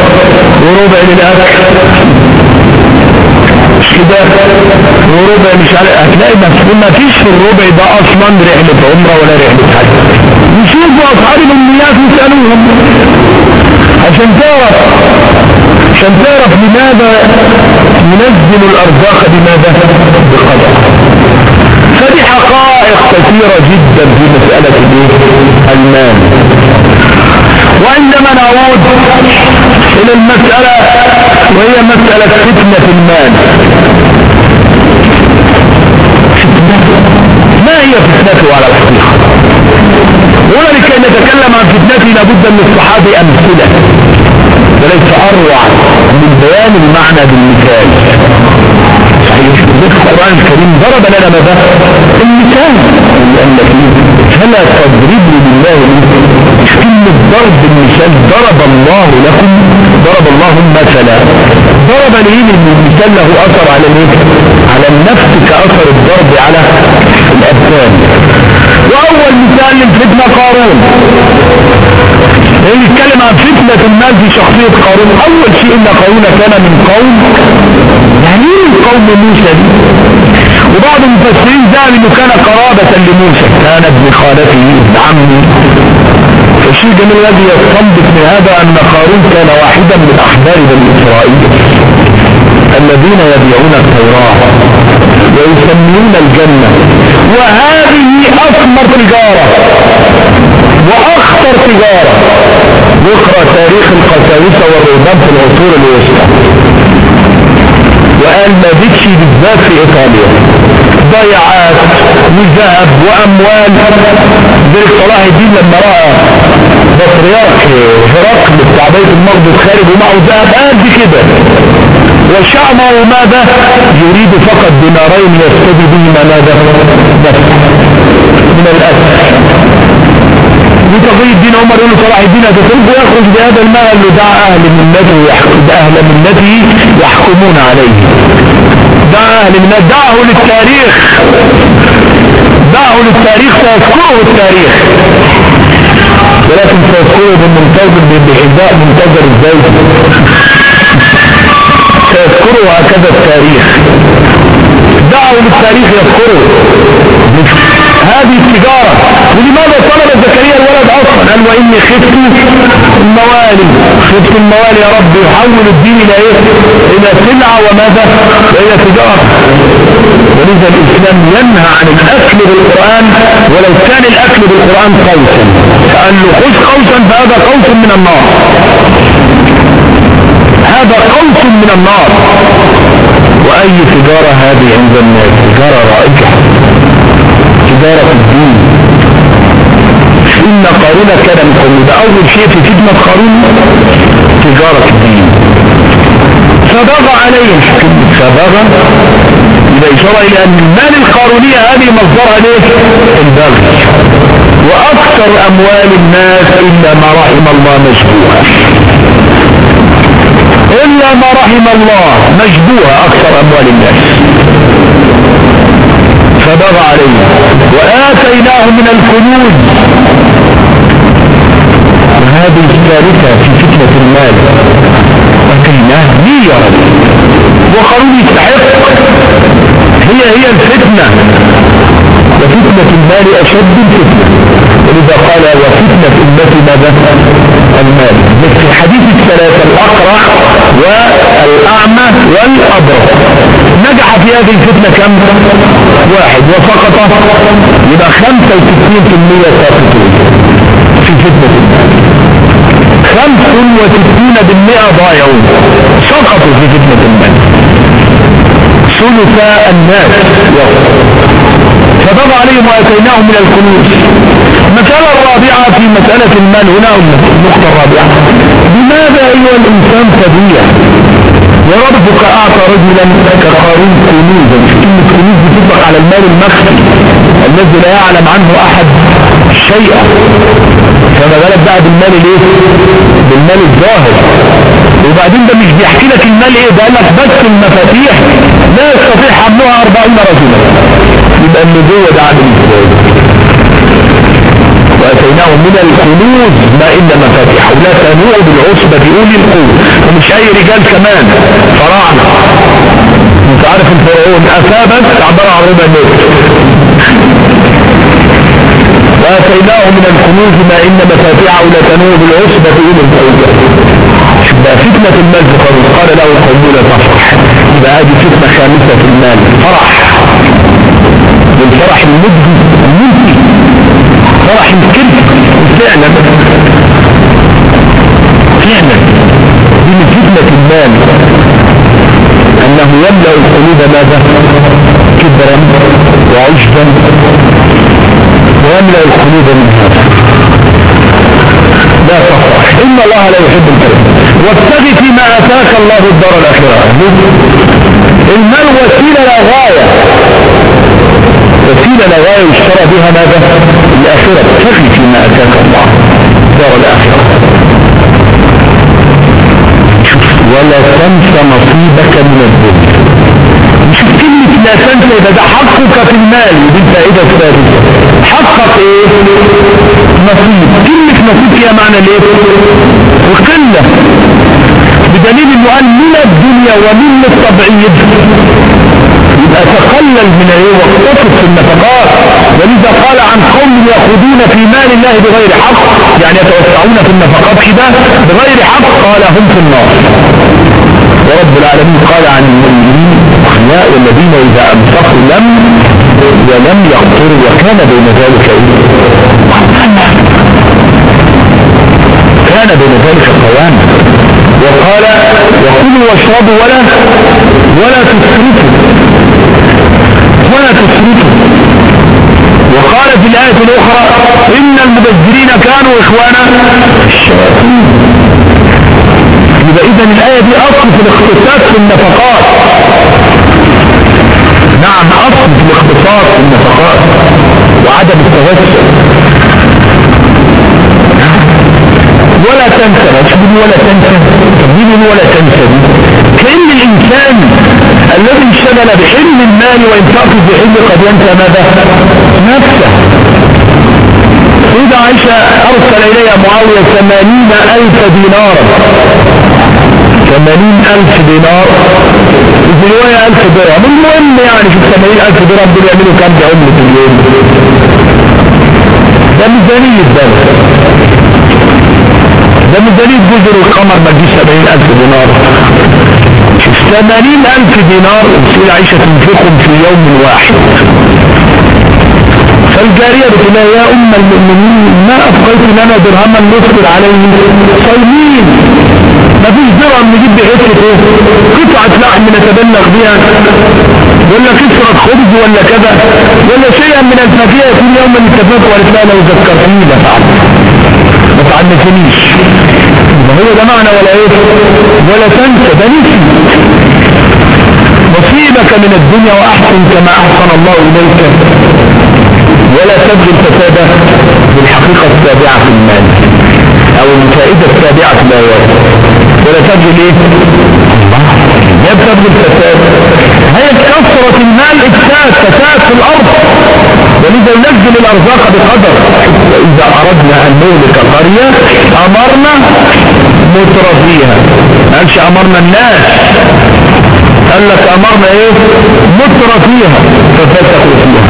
وربع للأكل. كده؟ وربع مش عارف. هتلاقي ما فيش في الربع ده أصلا رحلة عمرة ولا رحلة حج. يشوفوا اصحاب الأمنيات ويسألوهم عشان تعرف عشان تعرف لماذا ينزل الأرزاق بماذا؟ بقدر. فدي حقائق كثيرة جدا في مسألة المال. وعندما نعود إلى المسألة وهي مسألة فتنة المال. ما هي فتنته على الحقيقة؟ هنا لكي نتكلم عن فتنته لابد من الصحابي أمثلة. وليس أروع من بيان المعنى بالمثال. صحيح؟ القرآن الكريم ضرب لنا ماذا؟ المثال. لأن فلا تضرب لله كلمة ضرب المثال. ضرب الله لكم. ضرب الله مثلا. ضرب ليه المثال له أثر على الايه على النفس كأثر الضرب على الأبدان. وأول مثال للفتنة قارون. يتكلم عن فتنة المال في شخصية قارون أول شيء إن قارون كان من قوم يعني قوم موسى دي. وبعض المفسرين ذهب إنه كان قرابة لموسى. كان ابن خالته ابن عمه. الشيء الجميل الذي يستنبط من هذا أن قارون كان واحدا من أحبار بني إسرائيل الذين يبيعون التوراة. ويسمون الجنة. وهذه أثمر تجارة. وأخطر تجارة. يقرأ تاريخ القساوسة والرهبان في العصور الوسطى. وقال ما جيتش بالذات في إيطاليا. ضيعات وذهب وأموال. ذلك صلاح الدين لما رأى بطريرك هرقل بتاع بيت المقدس خارج ومعه ذهب. قد كده. وشعمه ماذا يريد فقط دينارين يستدي بهما ماذا بس. من الأسف. وتقي الدين عمر يقول صلاح الدين هتسلب ويخرج بهذا المال اللي دعا أهل منته أهل منته يحكمون عليه. دعا أهل منته دعه للتاريخ. دعه للتاريخ. سيذكره التاريخ. ولكن سيذكره بالمنتظر بحذاء منتظر الزوج. سيذكره هكذا التاريخ. دعه للتاريخ يذكره. هذه التجارة. ولماذا طلب زكريا الولد أصلا؟ قال وإني خفت الموالي. خفت الموالي يا رب يحول الدين إلى إيه؟ إلى سلعة وماذا؟ والى تجارة. ولذا الإسلام ينهى عن الأكل بالقرآن ولو كان الأكل بالقرآن قوسا. فقال له خذ قوسا فهذا قوس من النار. هذا قوس من النار. وأي تجارة هذه عند الناس؟ تجارة رائجة. تجارة الدين. إن قارون كان من قوم ده أول شيء في فتنة قارون تجارة الدين. فبغى عليهم. فبغى إذا إشارة إلى أن المال القارونية هذه مصدرها ليه البغي. وأكثر أموال الناس إلا ما رحم الله مشبوهة إلا ما رحم الله. مشبوهة أكثر أموال الناس. فبغى عليه وآتيناه من الكنوز. وهذه الثالثة في فتنة المال. أتيناه ليه وقالوا يستحق هي هي الفتنة. وفتنة المال أشد الفتنة ولذا قال وفتنة أمتي ماذا؟ المال. في الحديث الثلاثة الأقرع والأعمى والأبرص نجح في هذه الفتنة كم؟ واحد. وسقط يبقى 65% ساقطون في فتنة. المال 65% ضايعون. سقطوا في فتنة المال ثلث الناس. فبغى عليهم واتيناهم من الكنوز. المسألة الرابعة في مسألة المال هنا النقطة الرابعة. لماذا أيها الإنسان تبيع وربك أعطى رجلا كقارون كنوزا كلمة كنوز بتطلق على المال المخفي الذي لا يعلم عنه أحد شيئا. فما بالك بقى بالمال الإيه؟ بالمال الظاهر. وبعدين ده مش بيحكي لك المال إيه؟ ده قال لك بس المفاتيح لا يستطيع حملها 40 رجلا. يبقى النبوة ده عدم إزاي وآتيناه من الكنوز ما إن مفاتيحه لا تنوع بالعصبة اولي القوة. ومش أي رجال كمان. فراعنة. أنت عارف الفرعون اثابت عبارة عن ربع متر وآتيناه من الكنوز ما إن مفاتيحه لا تنوع بالعصبة اولي القوة. يبقى فتنة المال قال له قومه لا تفرح. يبقى هذه فتنة خامسة في المال. فرح. والفرح المجدي المنتي فرح الكذب فعلا. فعلا. من فتنة المال. أنه يملأ القلوب ماذا؟ كبرا وعجبا. ويملأ القلوب من هذا لا تفرح. إن الله لا يحب الكرم وابتغي فيما آتاك الله الدار الآخرة. المال وسيله لا غاية. وسيلة لا غاية يشترى بها ماذا؟ الآخرة. ابتغي فيما آتاك الله. الدار الآخرة. ولا تنس نصيبك من الدنيا مش كلمة لا تنسى يبقى ده حقك في المال. ودي الفائدة الثالثة حقك إيه؟ نصيب. كلمة نصيب فيها معنى ليه؟ وقلة. بدليل إنه قال من الدنيا ومن الطبعية يبقى تقلل من إيه واقتصد في النفقات ولذا قال عن قوم يأخذون في مال الله بغير حق يعني يتوسعون في النفقات كده بغير حق قال هم في النار. ورب العالمين قال عن المؤمنين أخلاء والذين إذا أنفقوا لم ولم يقتروا وكان بين ذلك كان بين ذلك قواما وقال وكلوا واشربوا ولا ولا تسرفوا. ولا تسرفوا وقال في الآية الأخرى إن المبذرين كانوا إخوانا الشياطين. يبقى إذا الآية دي أصل في الاقتصاد في النفقات. نعم أصل في الاقتصاد في النفقات وعدم التوسع. ولا تنسى ولا تنسى ولا تنسى كأن الإنسان الذي انشغل بحلم المال وإنفاقه بحلم قد ينسى ماذا؟ نفسه. إذا عائشة أرسل إليها معاوية ثمانين ألف دينار ثمانين ألف دينار. في ألف درهم. المهم يعني في الثمانين ألف درهم دول يعملوا كام بعملة اليوم؟ ده ميزانية الدولة ده ميزانية جزر القمر ما تجيش سبعين ألف دينار. ثمانين ألف دينار سيدة عائشة تنفقهم في يوم واحد. فالجارية بتقول يا أم المؤمنين ما أفقيت لنا درهما نفطر عليه صايمين. ما فيش درهم نجيب إيه قطعة لحم نتبلغ بها ولا كسرة خبز ولا كذا. ولا شيئا من الفاكهة كل يوم نتفق وقالت لها لو ذكرتني ما تعنفنيش هو ده معنى ولا إيه؟ ولا تنسى ده نسي. نصيبك من الدنيا وأحسن كما أحسن الله إليك. ولا تبغي الفساد بالحقيقة التابعة في المال أو الفائدة التابعة في الايات ولا تبغي ليه لا تبغي الفساد. هي كثرة المال إفساد فساد في الأرض. ولذا ينزل الأرزاق بقدر. واذا أردنا أن نهلك قرية أمرنا مترفيها. قالش أمرنا الناس. قال لك أمرنا إيه؟ مترفيها. ففسقوا فيها.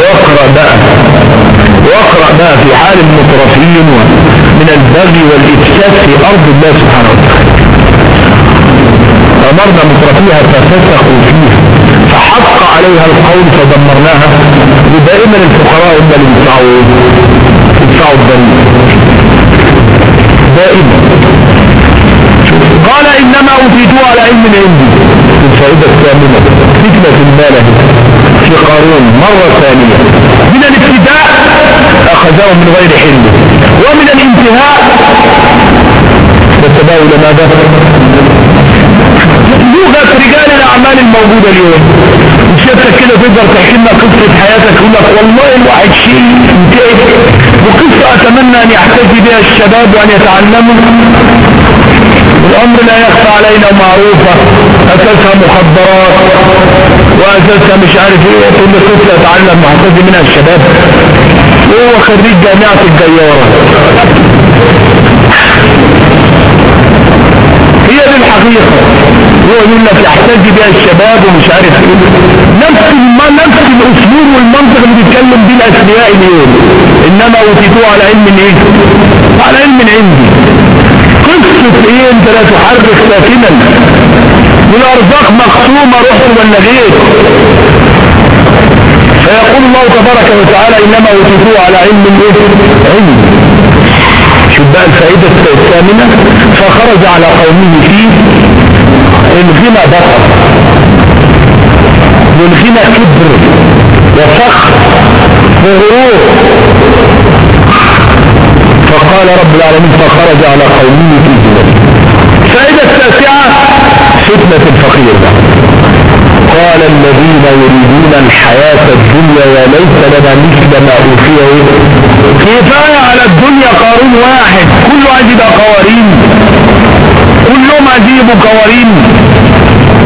واقرأ بقى. واقرأ بقى في حال المترفين من البغي والإفساد في أرض الله سبحانه وتعالى. أمرنا مترفيها ففسقوا فيها. فحق عليها القول فدمرناها. ودائما الفقراء هم اللي يدفعوا يدفعوا دائما. قال إنما أوتيتوه على علم عندي. الفائدة الثامنة. فتنة المال في قارون. مرة ثانية. من الابتداء أخذه من غير حلم. ومن الانتهاء. والتباول ماذا؟ لغة رجال الأعمال الموجودة اليوم. شفتك كده تقدر تحكي لنا قصة حياتك يقول لك والله الواحد شيء انتهت وقصة أتمنى أن يحتفي بها الشباب وأن يتعلموا. الأمر لا يخفى علينا معروفة. أساسها مخدرات وأساسها مش عارف إيه كل قصة يتعلم محتفي منها الشباب. وهو خريج جامعة الجيارة. هي دي الحقيقة هو يقول لك يحتاج بها الشباب ومش عارف إيه. نفس الم... نفس الاسلوب والمنطق اللي بيتكلم بيه الاثرياء اليوم. انما اوتيتوه على علم إيه؟ على علم عندي. قصة إيه انت لا تحرك ساكنا؟ والارزاق مقسومة رحت ولا غير فيقول الله تبارك وتعالى إنما اوتيتوه على علم إيه؟ علم. شوف بقى الفائدة الثامنة فخرج على قومه فيه الغنى بطر والغنى كبر وفخر وغرور. فقال رب العالمين فخرج على قومه في الجنة الفائدة التاسعة فتنة الفقير. قال الذين يريدون الحياة الدنيا وليس لنا مثل ما أوتيه كفاية على الدنيا قارون واحد. كله عايز قوارين. كلهم عايز يبقوا قوارين.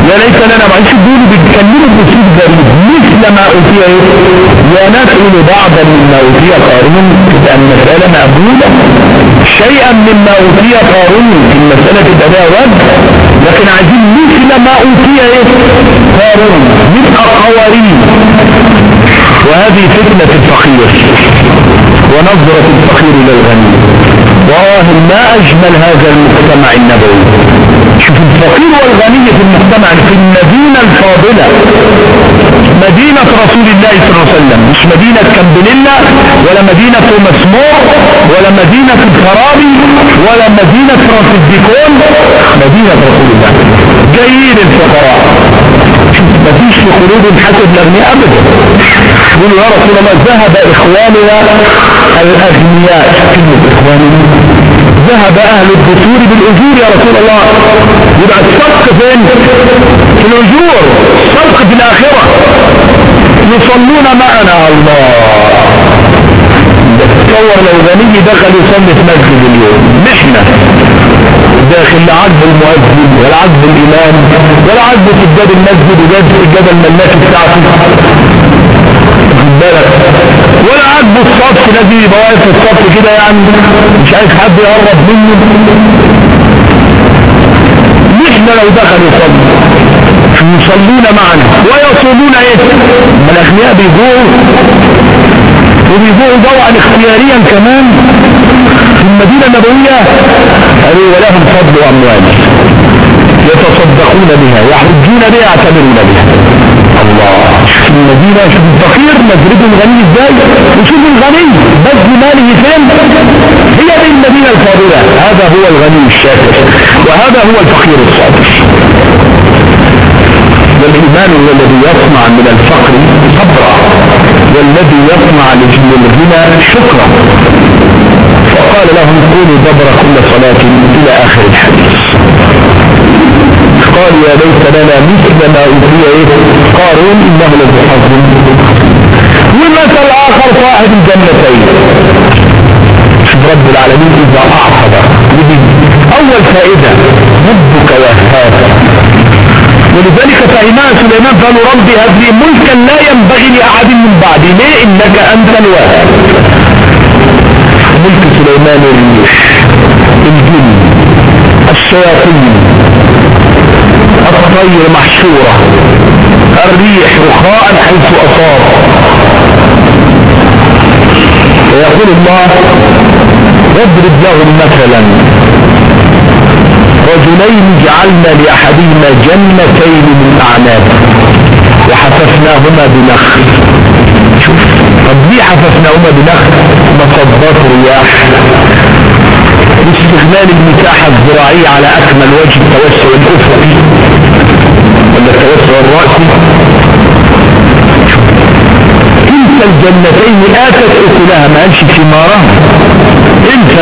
يا ليس لنا معيش دول بيتكلموا باسلوب غريب مثل ما أوتي إيه؟ ونسأل بعضا مما أوتي قارون؟ تبقى المسألة مقبولة. شيئا مما أوتي قارون في المسألة تبقى لها لكن عايزين مثل ما أوتي إيه؟ قارون. نبقى قوارين وهذه فتنة الفقير. ونظرة الفقير للغني والله ما أجمل هذا المجتمع النبوي. شوف الفقير والغني في المجتمع في المدينة الفاضلة. مدينة رسول الله صلى الله عليه وسلم. مش مدينة كامبليلا ولا مدينة مسمور ولا مدينة الفراري ولا مدينة فرانسيس ديكون مدينة رسول الله. جايين الفقراء. مفيش في قلوبهم حسد الاغنياء ابدا يقولوا يا رسول الله ذهب إخواننا الأغنياء. كلمة إخواننا. ذهب أهل الدثور بالأجور يا رسول الله. يبقى الصدق فين؟ في الأجور. الصدق في الآخرة. يصلون معنا الله. تصور لو غني دخل يصلي في مسجد اليوم. نحن. داخل لا عجب المؤذن ولا عجب الإمام ولا عجب سجاد المسجد وجاد سجاد الملاك بتاعته بالك. ولا عجب الصف الذي يبقى واقف في الصف كده يعني. مش عايز حد يقرب منه. لو دخل يصلي. يصلون معنا. ويصومون إيه ما الاغنياء بيجوعوا. وبيجوعوا جوعا اختياريا كمان. في المدينة النبوية قالوا ولهم فضل أموال يتصدقون بها يحجون بها يعتبرون بها. الله. في المدينة شوف الفقير نظرته الغني إزاي؟ وشوف الغني بذل ماله فين هي دي المدينة الفاضلة. هذا هو الغني الشاكر. وهذا هو الفقير الصادق والإيمان هو الذي يصنع من الفقر صبرا. والذي يصنع للغنى شكرا. فقال لهم قولوا دبر كل صلاة إلى آخر الحديث. قال يا ليت لنا مثل ما أوتي إيه قارون إنه لذو حظ والمثل الآخر صاحب الجنتين. شوف رب العالمين إذا أعقب أول فائدة ربك وهاب. ولذلك فهمها سليمان قالوا ربي هب لي ملكا لا ينبغي لأحد من بعدي. ليه؟ إنك أنت الواهب ملك سليمان الريح الجن الشياطين. الطير محشورة الريح رخاء حيث أصاب. ويقول الله واضرب لهم مثلا. رجلين جعلنا لأحدهما جنتين من أعناب. وحففناهما بنخل. شوف طب ليه حففناهما بنخل؟ مصدات رياح. لاستغلال المساحة الزراعية على أكمل وجه التوسع الأفقي ولا التوسع الرأسي. كلتا الجنتين آتت أكلها ما قالش ثمارها إنت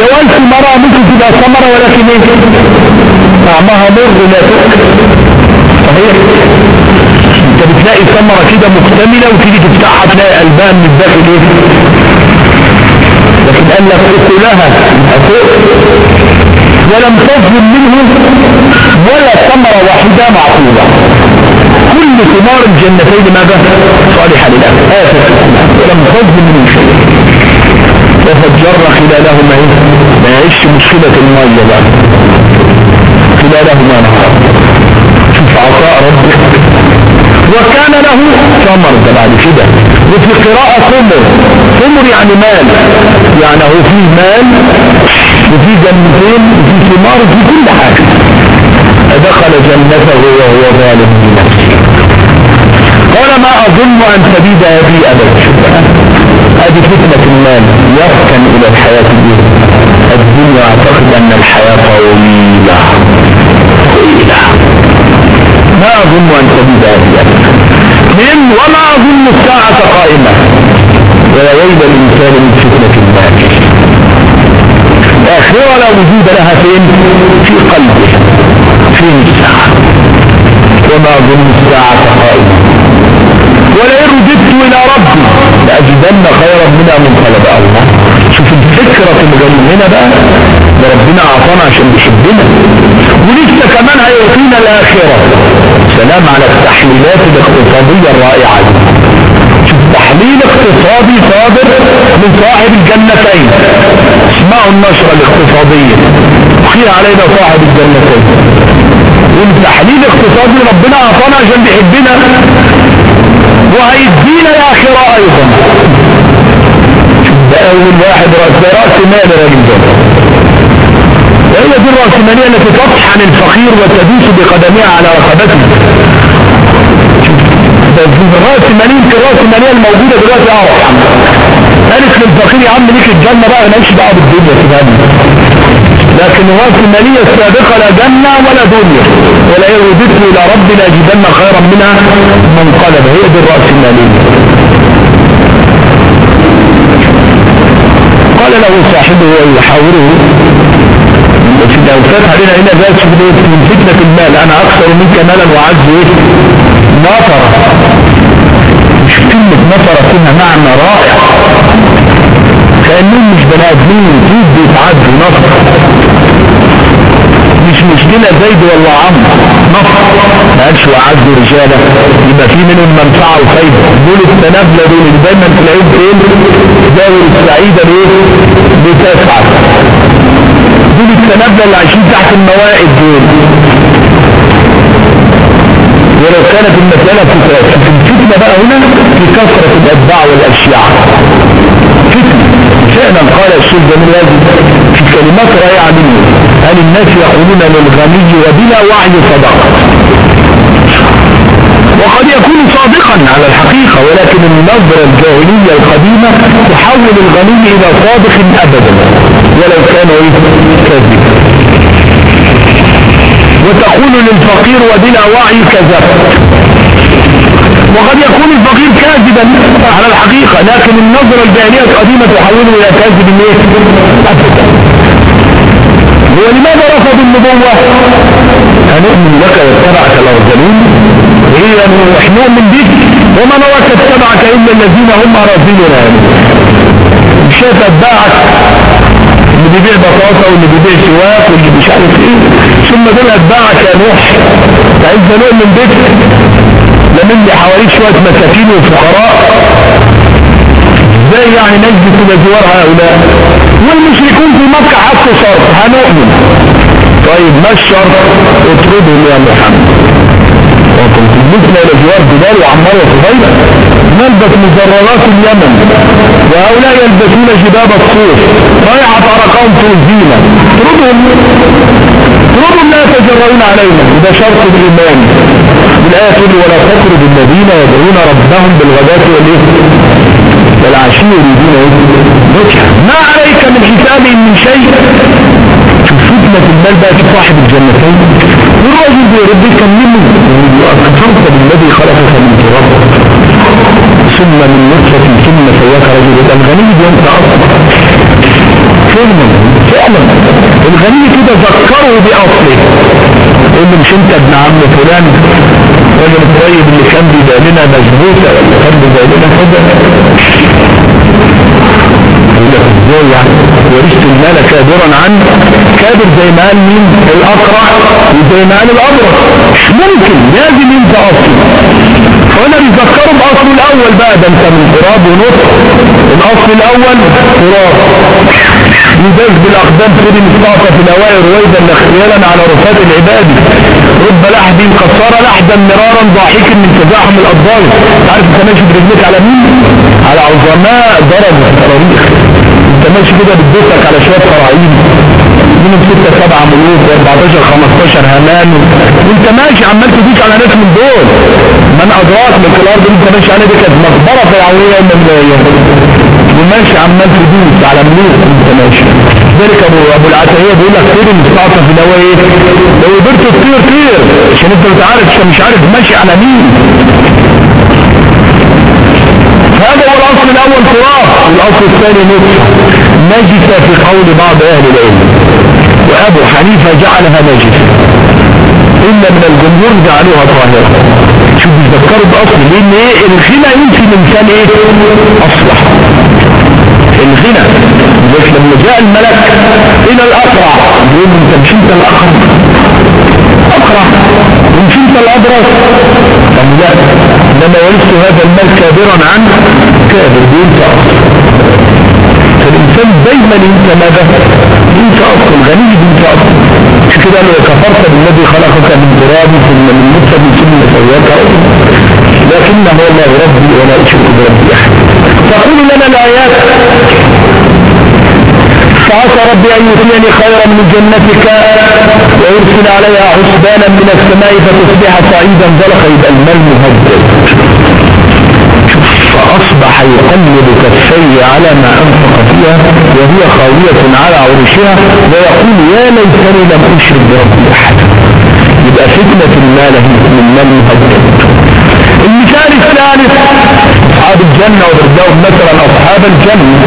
لو قال ثمارها ممكن تبقى ثمرة ولكن إيه؟ طعمها مر لا صحيح؟ أنت بتلاقي ثمرة كده مكتملة وتيجي تفتحها تلاقي قلبها من الداخل إيه؟ لكن قال لك اكلها ولم تظلم منه ولا ثمرة واحدة معقولة. كل ثمار الجنتين ماذا صالحة للأكل آفة ولم تظلم منه شيء. وفجر خلالهما إيه؟ ما يعيش مشكلة المية بقى خلالهما نهار. شوف عطاء ربك. وكان له ثمر بعد كده وفي قراءة ثمر. ثمر يعني مال. يعني هو فيه مال وفي جنتين وفي ثمار وفي كل حاجة. فدخل جنته وهو ظالم لنفسه. قال ما أظن أن تبيد هذه أبدا هذه فتنة المال. يركن إلى الحياة الدنيا. أعتقد أن الحياة طويلة طويلة ما أظن أن تبيد أبدا من وما أظن الساعة قائمة. ويا ويل الإنسان من فتنة المال الآخرة لا وجود لها فين في قلبه. فين الساعة وما أظن الساعة قائمة. ولئن رددت إلى ربي لأجدن خيرا منها منقلب الله. شوف الفكرة المجننة بقى ده ربنا أعطانا عشان بيحبنا ولسه كمان هيعطينا الآخرة. سلام على التحليلات الاقتصادية الرائعة دي. تحليل اقتصادي صادر من صاحب الجنتين. اسمعوا النشرة الاقتصادية. خير علينا صاحب الجنتين. والتحليل اقتصادي ربنا أعطانا عشان بيحبنا وهيدينا الآخرة أيضا. ده أول واحد رأس ده رأس مال راجل ده. وهي دي الرأسمالية التي تطحن الفقير وتدوس بقدمها على رقبته. الرأسمالية الرأسمالية الموجودة دلوقتي اعرف قالت للفقير يا عم ليك الجنة بقى ماليش دعوة بالدنيا في لكن الرأسمالية السابقة لا جنة ولا دنيا. ولا يرددت إلى ربي لأجدن خيرا منها منقلب هي دي الرأسمالية. قال له صاحبه ويحاوره لو فات علينا هنا ذات من فتنة المال. أنا أكثر منك مالا وعز إيه؟ نطرة مش كلمة نطرة فيها معنى رائع. كأنهم مش بني آدمين. فيد بيتعدوا نطرة مش مشكلة زيد ولا عمرو نصر ما قالش وعدوا رجالة. يبقى في منهم منفعة وخير دول التنابلة دول دايما تلاقيهم فين؟ داول السعيدة ليه؟ بتسعد دول التنابلة اللي عايشين تحت الموائد دول. ولو كانت المسألة في الفتنة بقى هنا في كثرة الأتباع والأشياء. فتنة. فعلا قال الشيخ جميل في كلمات رائعة منه. هل الناس يقولون للغني وبلا وعي صدقة وقد يكون صادقا على الحقيقة ولكن النظرة الجاهلية القديمة تحول الغني إلى صادق أبدا ولو كان كاذبا. وتقول للفقير وبلا وعي كذبت وقد يكون الفقير كاذبا على الحقيقة لكن النظرة الجاهلية القديمة تحوله إلى كاذب إيه أبدا. ولماذا رفض النبوة؟ هنؤمن لك واتبعك الأرذلون. هي نؤمن بك وما نراك اتبعك إلا الذين هم أراذلنا مش شايف أتباعك. اللي بيبيع بطاطا واللي بيبيع سواك واللي مش عارف إيه. ثم دول أتباعك يا نوح. عايز نؤمن بك لمن لي حواليك شوية مساكين وفقراء. إزاي يعني نجد إلى جوار هؤلاء؟ والمشركون في مكة حطوا شرط هنؤمن. طيب ما الشرط؟ اطردهم يا محمد مثل إلى جوار جبال وعمار وصفيل نلبس مزررات اليمن؟ وهؤلاء يلبسون جباب الصوف. ضيعت في الزينة اطردهم اطردهم لا يتجرؤون علينا. وده شرط الإيمان. تقول ولا تطرد الذين يدعون ربهم بالغداة والايه والعشي يريدون إيه ما عليك من حسابهم من شيء. شوف فتنة المال بقى في صاحب الجنتين. والراجل بيرد يكلمه كفرت بالذي خلقك من تراب. ثم من نطفة ثم سواك رجل. الغني بينت أصلا. فعلا فعلا. الغني كده ذكره بأصله. يقول له مش أنت ابن عم فلان؟ الراجل الطيب اللي كان بيبقى لنا مجبوطه ولا كان بيبقى لنا كده لك إزاي يعني ورثت المال كابرا عن كابر زي ما قال مين الأقرع وزي ما قال الابرص مش ممكن لازم انت أصلا فأنا بيذكروا باصله الأول بقى ده أنت من تراب ونطق. الأصل الأول تراب. يداس بالأقدام تريد مستعطى في الأوائل رويدا لاختيالا على رفات العباد. رب لحد كسر لحدا مرارا ضاحكا من تزاحم الاضداد تعرف أنت ماشي برجلك على مين؟ على عظماء التاريخ. انت ماشي كده بتدوسك على شوية قراعين منهم ستة سبعة ملوك و14 15 همان وانت ماشي عمال تدوس على ناس من دول. من أدراك من الأرض أنت ماشي على دي كانت مقبرة فرعونية من وماشي عمال تدوس على ملوك انت ماشي. ذلك ابو أبو العتاهية بيقول لك طير المستعصف اللي هو إيه؟ لو قدرت تطير طير. عشان أنت مش عارف مش عارف ماشي على مين. هذا هو الأصل الأول تراب والاصل الثاني نطفه نجسة في قول بعض أهل العلم. وأبو حنيفة جعلها نجسة إلا من الجمهور جعلوها طاهرة. شوف بيذكروا بأصل. لأن إيه؟ الغنى ينفي الانسان إيه؟ أصلح. الغنى. لذلك لما جاء الملك إلى الأقرع يقول أنت مش أنت الأقرع؟ أقرع. انت الابرص طب لا انما ورثت هذا المال كابرا عن كابر بينسى أصلا فالإنسان دايما ينسى ماذا؟ ينسى أصلا غني بينسى أصلا مش كده لو كفرت بالذي خلقك من تراب ثم من نطفة ثم سواك لكنه الله ربي ولا اشرك بربي أحد. تقول لنا الآيات. فعسى ربي أن يؤتيني خيرا من جنتك ويرسل عليها حسبانا من السماء فتصبح صعيدا زلقا يبقى المال مهدد فأصبح يقلب كفيه على ما أنفق فيها وهي خاوية على عروشها ويقول يا ليتني لم أشرك بربي احدا يبقى فتنة المال من مال مهدد المثال الثالث أصحاب الجنة وبردهم مثلا أصحاب الجنة.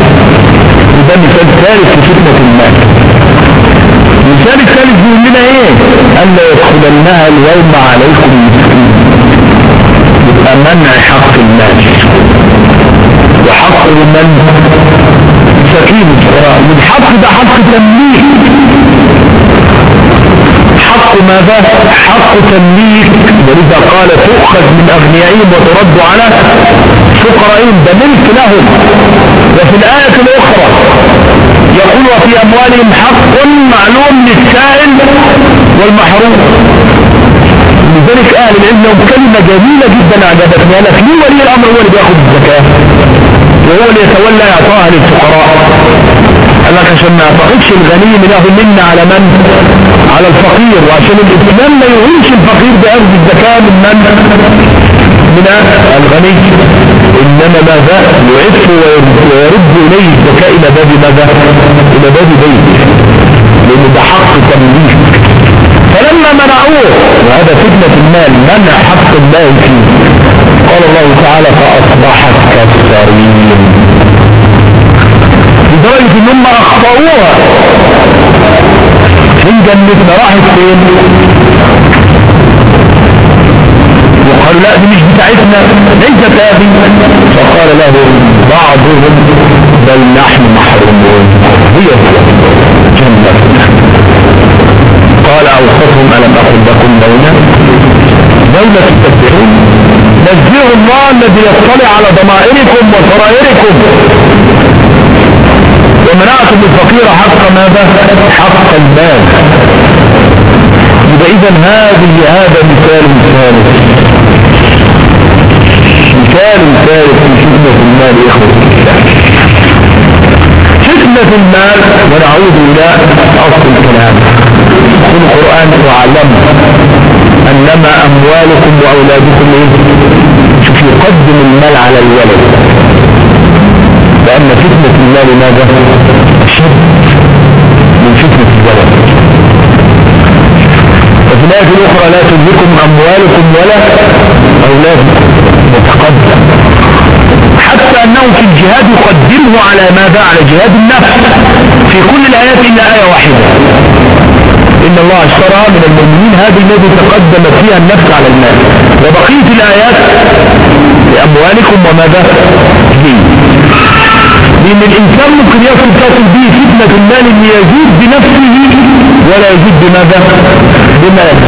وده مثال ثالث لفتنة المال المثال الثالث بيقول لنا إيه؟ ألا يدخلنها اليوم عليكم مسكين يبقى منع حق المال وحق من؟ سكين والحق ده حق تمليك. حق ماذا؟ حق تمليك. ولذا قال تؤخذ من أغنيائهم وترد على فقرائهم. ده ملك لهم. وفي الآية الأخرى يقول وفي أموالهم حق معلوم للسائل والمحروم. لذلك أهل العلم لهم كلمة جميلة جدا أعجبتني أنا في ولي الأمر؟ هو اللي بياخد الزكاة. وهو اللي يتولى إعطاها للفقراء قال لك عشان ما يعتقدش الغني له منا على من؟ على الفقير. وعشان الإسلام ما يهمش الفقير بأخذ الزكاة من من؟ من الغني إنما ماذا؟ يعف ويرد إليه الزكاة إلى باب ماذا؟ إلى باب بيته لأن ده حق تمليك فلما منعوه وهذا فتنة المال منع حق الله فيه. قال الله تعالى فأصبحت كالصريم لدرجة إن هم أخطأوها. في جنتنا راحت فين وقالوا لا دي مش بتاعتنا ليست هذه فقال له بعضهم بل نحن محرومون. هي جنة. قال أوصفهم ألم أقل لكم لولا لولا تستكبرون نزيه الله الذي يطلع على ضمائركم وسرائركم. ومنعتم الفقير حق ماذا؟ حق المال. يبقى اذا هذه هذا مثال ثالث. مثال ثالث في فتنة المال يا اخوة فتنة المال ونعود إلى أصل الكلام. في القرآن واعلم أنما أموالكم وأولادكم إيه؟ شوف يقدم المال على الولد. لأن فتنة المال ماذا؟ شد من فتنة الولد. وفي الآية الأخرى لا تدركم أموالكم ولا أولادكم. يتقدم حتى أنه في الجهاد يقدمه على ماذا؟ على جهاد النفس. في كل الآيات إلا آية واحدة. إن الله اشترى من المؤمنين هذه الذي تقدم فيها النفس على المال وبقية الآيات لأموالكم وماذا؟ دين. لأن الإنسان ممكن يصل تصل به فتنة المال أن يزيد بنفسه ولا يزيد بماذا؟ بماله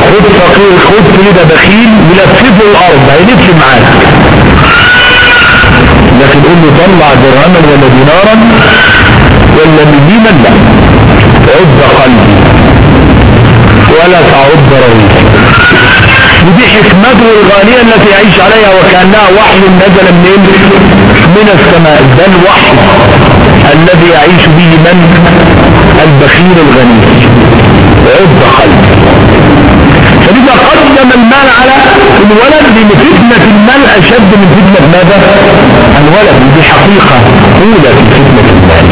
خد فقير خد كده بخيل يلففه الأرض هيلف معاك. لكن قول له طلع درهما ولا دينارا ولا مليما لا. عد قلبي. ولا تعد رويك ودي حكمته الغالية التي يعيش عليها وكأنها وحي نزل من من السماء ده الوحي الذي يعيش به من؟ البخيل الغني. عد قلب فلذا قدم المال على الولد لأن فتنة المال أشد من فتنة ماذا؟ الولد دي حقيقة أولى في فتنة المال.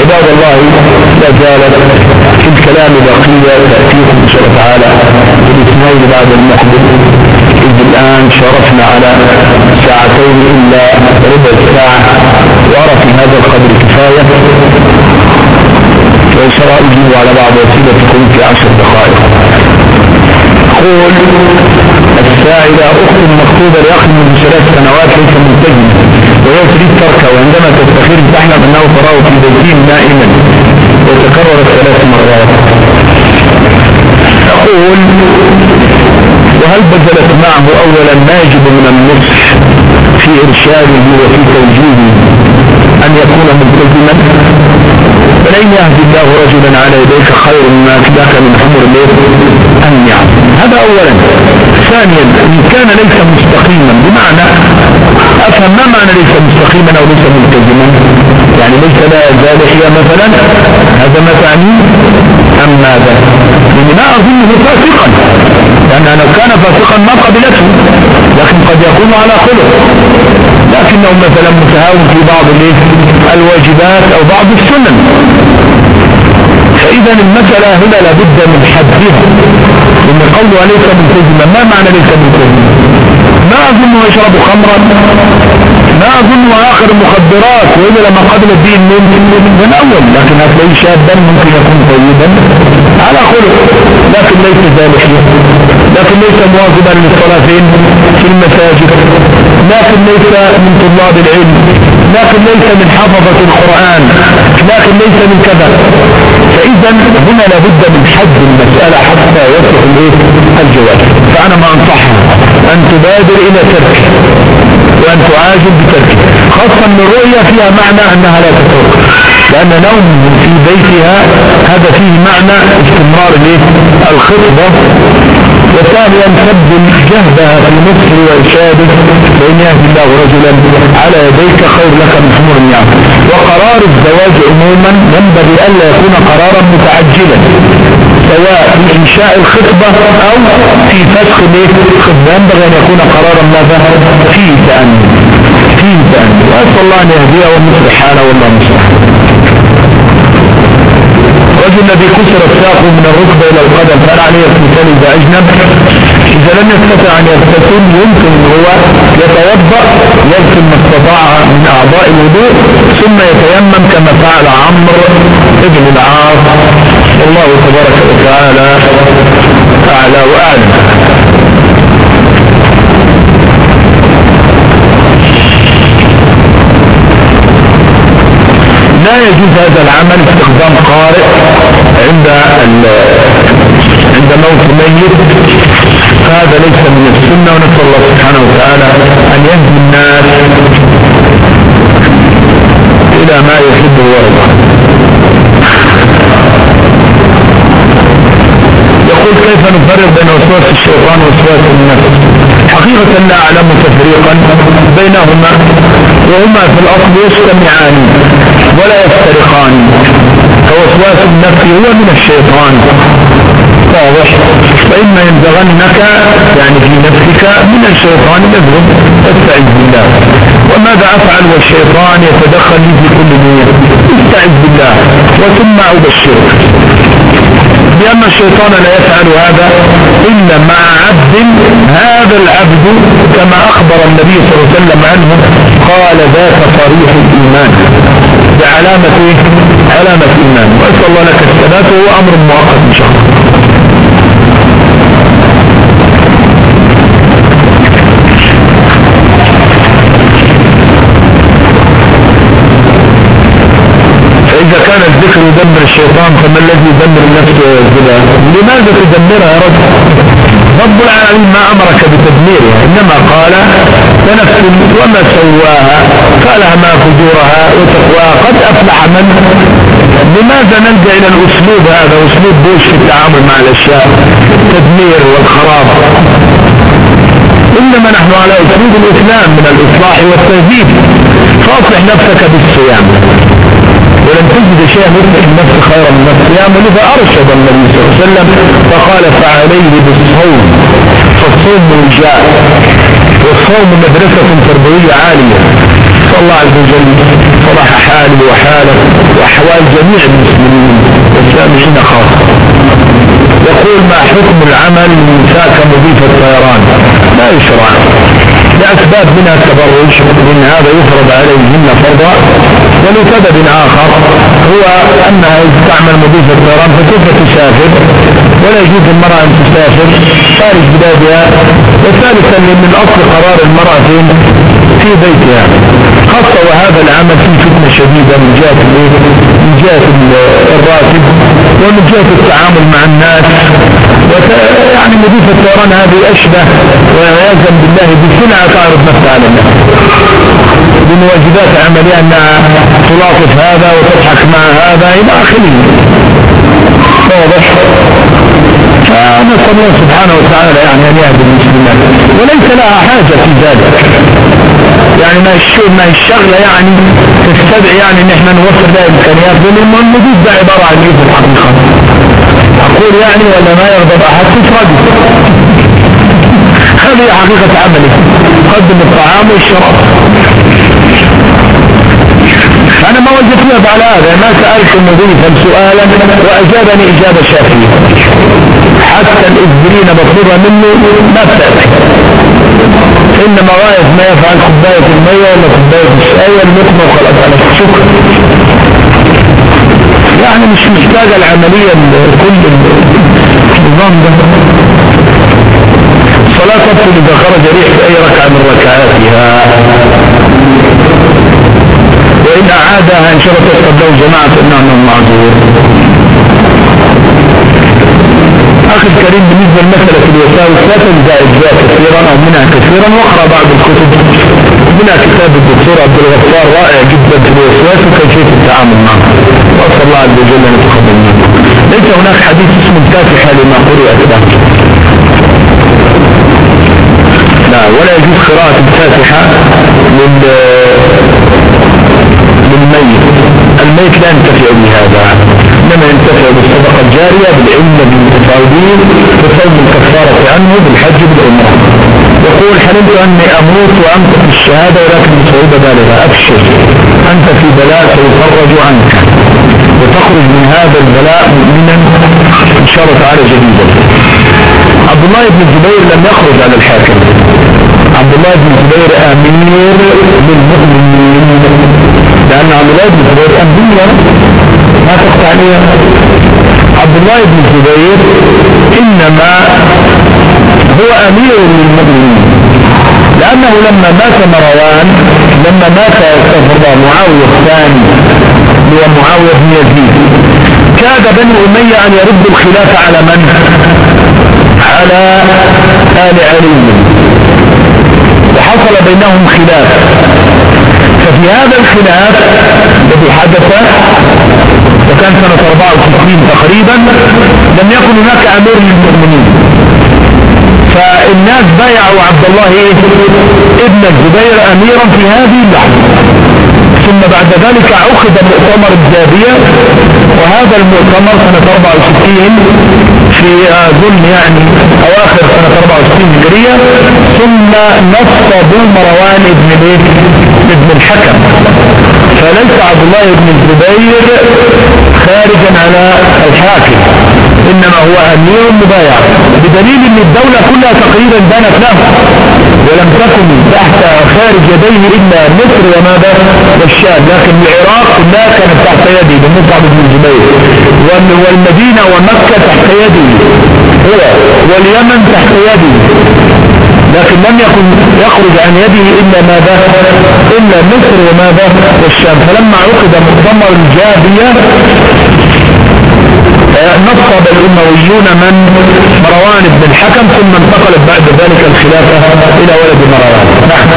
عباد الله لا زالت في الكلام بقية تأتيكم إن شاء الله تعالى الاثنين بعد المحدث إذ الآن شرفنا على ساعتين إلا ربع ساعة. وأرى في هذا القدر كفاية. وإن شاء الله أجيب على بعض وسيلتكم في عشر دقائق. أقول السائلة أخت مكتوبة لأخ من ثلاث سنوات ليس ملتزمة وهي تريد تركه وعندما تستخير تحلم أنه تراه في بيتين نائما. وتكرر ثلاث مرات. أقول وهل بذلت معه أولا ما يجب من النصح في إرشاده وفي توجيهه أن يكون ملتزما؟ فلن يهدي الله رجلا على يديك خير ما لك من حمر الليل أن يعلم. هذا أولا. ثانيا إن كان ليس مستقيما بمعنى أفهم ما معنى ليس مستقيما أو ليس ملتزما. يعني ليس لا زال هي مثلا هذا ما تعني أم ماذا؟ لأن لا أظنه فاسقا. لأن لو كان فاسقا ما قبلته لكن قد يكون على خلق. لكنه مثلا متهاون في بعض الواجبات أو بعض السنن. فإذا المسألة هنا لابد من حدها. إن قولها ليس ملتزما ما معنى ليس ملتزما ما أظنه يشرب خمرا. ما أظنه آخر المخدرات وإذا لما قبل الدين من أول. لكن هتلاقي شابا ممكن يكون طيبا. على خلق. لكن ليس ذلك. لكن ليس مواظبا للصلاة في المساجد. لكن ليس من طلاب العلم. لكن ليس من حفظة القرآن. لكن ليس من كذا. فإذا هنا لابد من حد المسألة حتى يصح الجواب. فأنا ما أنصحها أن تبادر إلى ترك وأن تعاجل بتركه خاصة أن الرؤية فيها معنى أنها لا تترك لأن نوم في بيتها هذا فيه معنى استمرار الخطبة وثانيا تبذل جهدها في نصر وإرشاده بين يهدي الله رجلا على يديك خير لك من حمر النعم. وقرار الزواج عموما ينبغي ألا يكون قرارا متعجلا سواء في إنشاء الخطبة أو في فسخ الخطبة ينبغي أن يكون قرارا ماذا؟ فيه تأمل فيه تأمل وأسأل الله أن يهديه ومصلح حاله والله مصلح الرجل الذي كسر الساق من الركبة إلى القدم فهل عليه اغتسال إذا أجنب إذا لم يستطع أن يغتسل يمكن هو يتوضأ يغسل ما استطاع من أعضاء الوضوء ثم يتيمم كما فعل عمرو ابن العاص. والله تبارك وتعالى أعلى وأعلم. لا يجوز هذا العمل استخدام قارئ عند عند موت ميت. فهذا ليس من السنة ونسأل الله سبحانه وتعالى أن يهدي الناس إلى ما يحب ويرضى. يقول كيف نفرق بين وسواس الشيطان ووسواس النفس؟ حقيقة لا أعلم تفريقا بينهما وهما في الأصل يجتمعان. ولا يفترقان. فوسواس النفس هو من الشيطان. واضح. فإما ينزغنك يعني في نفسك من الشيطان نزغ. استعذ بالله. وماذا أفعل والشيطان يتدخل لي في كل نية استعذ بالله. وثم أبشرك. لأن الشيطان لا يفعل هذا إلا مع عبد هذا العبد كما أخبر النبي صلى الله عليه وسلم عنه قال ذاك صريح الإيمان. بعلامة إيه؟ علامة إيمان. وأسأل الله لك الثبات وهو أمر مؤقت إن شاء الله. فإذا كان الذكر يدمر الشيطان فما الذي يدمر النفس كذا لماذا تدمرها يا رب؟ رب العالمين ما أمرك بتدميرها إنما قال ونفس وما سواها فألهمها فجورها وتقواها قد أفلح من؟ لماذا نلجأ إلى الأسلوب هذا؟ أسلوب بوش في التعامل مع الأشياء التدمير والخراب. إنما نحن على أسلوب الإسلام من الإصلاح والتهذيب. فأصلح نفسك بالصيام. ولم تجد شيئا يطلق النفس خيرا من الصيام ولذا أرشد النبي صلى الله عليه وسلم فقال فعليه بالصوم فالصوم وجاء والصوم مدرسة تربوية عالية. الله عز وجل صلح حالي وحالك وأحوال جميع المسلمين والسامعين خاصة. يقول ما حكم العمل من ساك مضيف الطيران؟ لا يشرع. لأسباب منها التبرج من هذا يفرض عليهن فرضا ولسبب آخر هو أنها تعمل مضيف الطيران فسوف تسافر؟ ولا يجوز المرأة أن تسافر خارج بلادها. وثالثا من أصل قرار المرأة في بيتها. خاصة وهذا العمل فيه فتنة شديدة من جهة من جهة الراتب ومن جهة التعامل مع الناس. يعني مضيف الطيران هذه أشبه ويعزم بالله بسلعة تعرض نفسها على الناس بمواجبات عملية أنها تلاطف هذا وتضحك مع هذا إلى آخره. واضح؟ فنسأل الله سبحانه وتعالى يعني أن يهدي المسلمين. وليس لها حاجة في ذلك. يعني ما الشغل ما الشغلة يعني تستدعي يعني ان إحنا نوفر لها امكانيات لأن النبوذ ده عبارة عن إيه الحقيقة. أقول يعني ولا ما يغضب أحد؟ تفرد هذه حقيقة عملي. قدم الطعام والشراب. أنا ما وجدت على هذا ما سألت المضيفا سؤالا وأجابني إجابة شافية. حتى الإذبرين مطلوبة منه ما بتأتي. إنما واقف ما يفعل كوباية المية ولا كوباية الشاي والمقنى وخلاص. على شكرا. يعني مش محتاجة العملية كل النظام ده. صلاة تبطل إذا خرج ريح في أي ركعة من ركعاتها. وإن أعادها إن شاء الله تسقط له جماعة فإنه معذور أخي الكريم بالنسبة لمسألة الوساوس لا تنزع أجزاء كثيرا أو منها كثيرا وأقرأ بعض الكتب. منها كتاب الدكتور عبد الغفار رائع جدا في الوسواس وكيفية التعامل معه. وأسأل الله عز وجل أن يتقبل منه. ليس هناك حديث اسمه الفاتحة لما قرئ له. لا ولا يجوز قراءة الفاتحة لل للميت. الميت لا ينتفع بهذا. إنما ينتفع بالصدقة الجارية بالعلم بالمتفاوضين بصوم الكفارة عنه بالحج بالعمرة. يقول حلمت أني أموت وانت في الشهادة ولكن بصعوبه بالغه أبشر. أنت في بلاء سيفرج عنك. وتخرج من هذا البلاء مؤمنا. إن شاء الله تعالى جديدا. عبد الله بن الزبير لم يخرج على الحاكم. عبد الله بن الزبير أمير للمؤمنين. لأن عبد الله بن الزبير أمير. ما تقطع عليه. عبد الله بن الزبير إنما هو أمير للمؤمنين لأنه لما مات مروان لما مات استغفر معاوية الثاني هو معاوية بن يزيد. كاد بني أمية أن يردوا الخلافه على من؟ على آل علي. وحصل بينهم خلاف. ففي هذا الخلاف الذي حدث وكان سنة 64 تقريبا لم يكن هناك أمير للمؤمنين. فالناس بايعوا عبد الله؟ ابن الزبير أميرا في هذه اللحظة ثم بعد ذلك عقد مؤتمر الزابية وهذا المؤتمر سنة 64 في اظن يعني أواخر سنة 64 هجرية ثم نصبوا مروان ابن ابن الحكم فليس عبد الله بن الزبير خارجا على الحاكم إنما هو أمير مبايع. بدليل إن الدولة كلها تقريبا بانت له ولم تكن تحت خارج يديه إلا مصر وماذا والشام لكن العراق كلها كانت تحت يده بمصعب بن الزبير والمدينة ومكة تحت يده هو واليمن تحت يده لكن لم يكن يخرج عن يده إلا ماذا إلا مصر وماذا والشام. فلما عقد مؤتمر الجابية نصب الأمويون من مروان بن الحكم ثم انتقلت بعد ذلك الخلافة إلى ولد مروان. نعم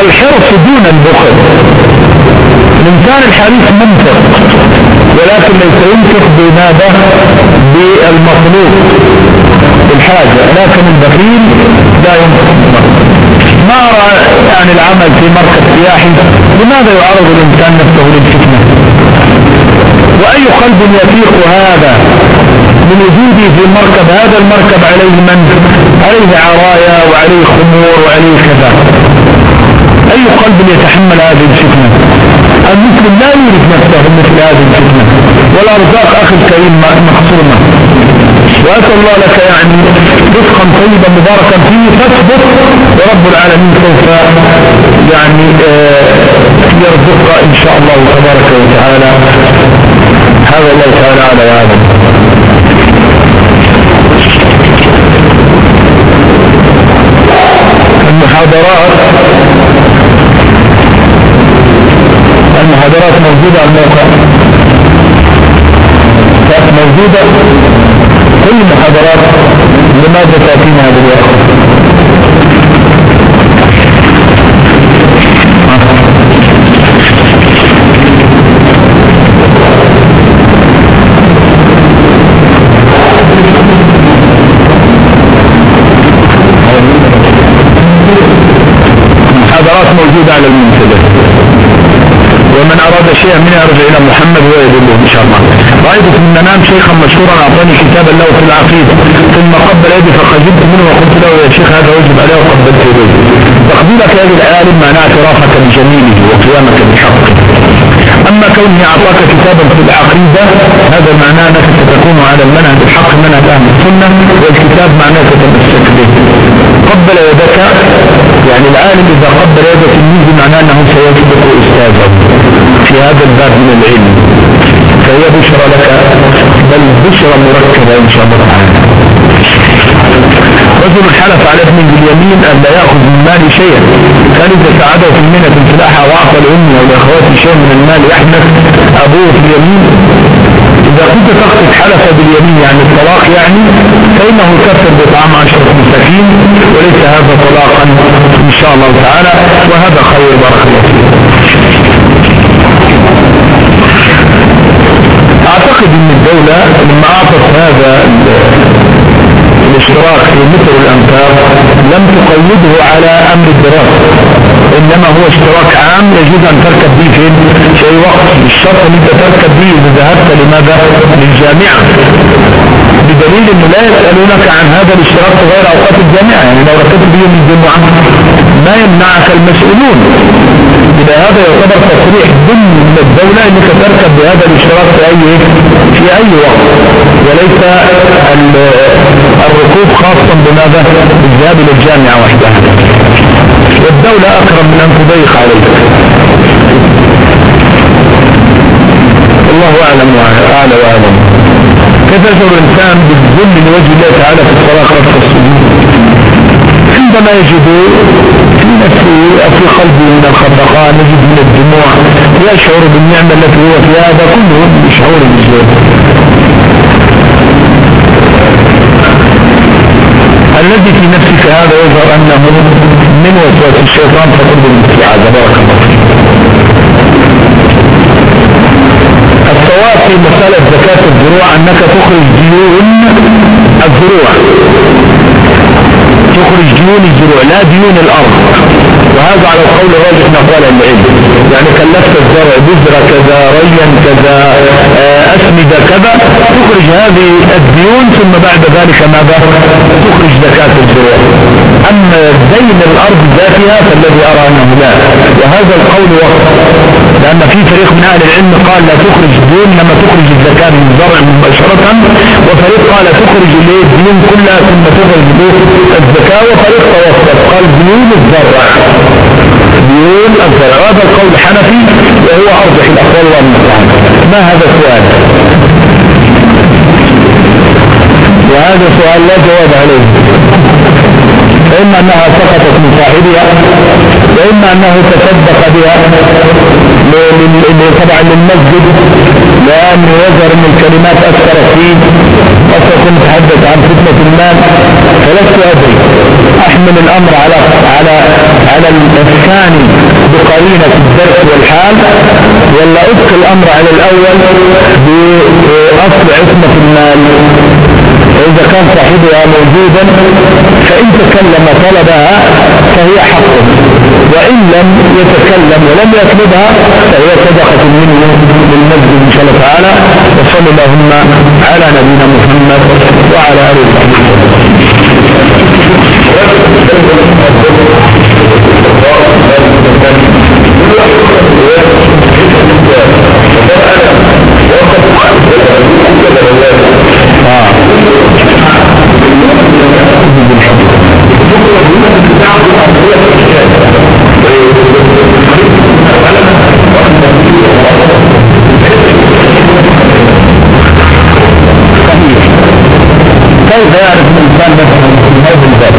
الحرص دون البخل. الإنسان الحريص منفق ولكن ليس ينفق بماذا؟ بالمطلوب بالحاجة. لكن البخيل لا ينفق ما أرى يعني عمل في مركز سياحي؟ لماذا يعرض الإنسان نفسه للفتنة؟ وأي قلب يثيق هذا من وجودي في المركب؟ هذا المركب عليه من؟ عليه عرايا وعليه خمور وعليه كذا. أي قلب يتحمل هذه الفتنة؟ المسلم لا يريد نفسه مثل هذه الفتنة. والأرزاق أخي الكريم مقصورة. وأسأل الله لك يعني رزقا طيبا مباركا فيه. فاثبت ورب العالمين سوف يعني آه، يرزقك إن شاء الله تبارك وتعالى. هذا الله تعالى على وعلم المحاضرات المحاضرات موجودة على الموقع. موجودة. كل المحاضرات لماذا تأتينا هذا الوقت؟ محاضرات موجودة على المنتدى. ومن أراد شيئا من يرجع إلى محمد ويدله إن شاء الله. رأيت في المنام شيخا مشهورا أعطاني كتابا له في العقيدة ثم قبل يدي فخجلت منه وقلت له يا شيخ هذا واجب عليه وقبلت يديه. تقبيلك هذه العالم معناه اعترافك بجميله وقيامك بحقه أما كونه أعطاك كتابا في العقيدة هذا معناه أنك ستكون على المنهج الحق منهج أهل السنة والكتاب معناه ستمسك به قبل يدك. يعني العالم إذا قبل يد تلميذه معناه أنه سيسبق أستاذه في هذا الباب من العلم. فهي بشرى لك بل بشرى مركبة إن شاء الله تعالى. رجل حلف على ابنه باليمين أن لا يأخذ من مال شيئا. كان إذا ساعده في المنة الفلاحة وأعطى الأم والأخوات شيء من المال. يحدث أبوه في اليمين. إذا كنت تقصد حلف باليمين يعني الطلاق يعني فإنه كفر بطعام عشرة مساكين وليس هذا طلاقا إن شاء الله تعالى وهذا خير بارك الله أعتقد أن الدولة لما أعطت هذا الاشتراك في متر الأنفاق لم تقيده على أمر الدراسة. إنما هو اشتراك عام يجوز أن تركب به في شيء وقت الشرط أن أنت تركب به إذا ذهبت لماذا؟ للجامعة. بدليل أنه لا يسألونك عن هذا الاشتراك غير أوقات الجامعة يعني لو ركبت به من الجمعة ما يمنعك المسؤولون. إذا هذا يعتبر تصريح ضمن الدولة أنك تركب بهذا الاشتراك في أي في أي وقت. وليس الركوب خاصا بماذا؟ بالذهاب إلى الجامعة وحدها. والدولة أكرم من أن تضيق عليك. الله أعلم وأعلى وأعلم. كيف يشعر الإنسان بالذل لوجه الله تعالى في الصلاة خلف السجود عندما يجد في نفسه في قلبه من الخفقان يجد من الدموع يشعر بالنعمة التي هو فيها هذا كله بشعور بالزهد الذي في نفسك هذا يظهر أنه من وسوس الشيطان فقد بالاستعاذة بارك الله فيك. الصواب في مسألة زكاة الزروع أنك تخرج ديون الزروع. تخرج ديون الزروع لا ديون الأرض. وهذا على القول الراجح من أقوال العلم. يعني كلفت الزرع بذرة كذا ريا كذا. أسمدة كذا تخرج هذه الديون ثم بعد ذلك ماذا؟ تخرج زكاة الزروع أما دين الأرض ذاتها فالذي أرى أنه لا. وهذا القول وقت لأن في فريق من أهل العلم قال لا تخرج دين لما تخرج الزكاة من الزرع مباشرة وفريق قال تخرج الديون كلها ثم تخرج الزكاة وفريق توسط قال ديون الزرع. ديون الزرع وهذا القول حنفي وهو أرجح الأقوال والمسلم ما هذا السؤال؟ وهذا سؤال لا جواب عليه. إما أنها سقطت من صاحبها وإما أنه تصدق بها. طبعا للمسجد لأنه يظهر من الكلمات أكثر فيه. قد نتحدث عن فتنة المال فلست أدري. أحمل الأمر على على على الثاني بقرينة الدرس والحال. ولا أدخل الأمر على الأول بأصل عصمة المال. وإذا كان صاحبها موجودا فإن تكلم طلبها فهي حقه وإن لم يتكلم ولم يطلبها فهي صدقة منه للمسجد إن شاء الله تعالى. وصلى اللهم على نبينا محمد وعلى آله كيف يعرف الإنسان في هذا الباب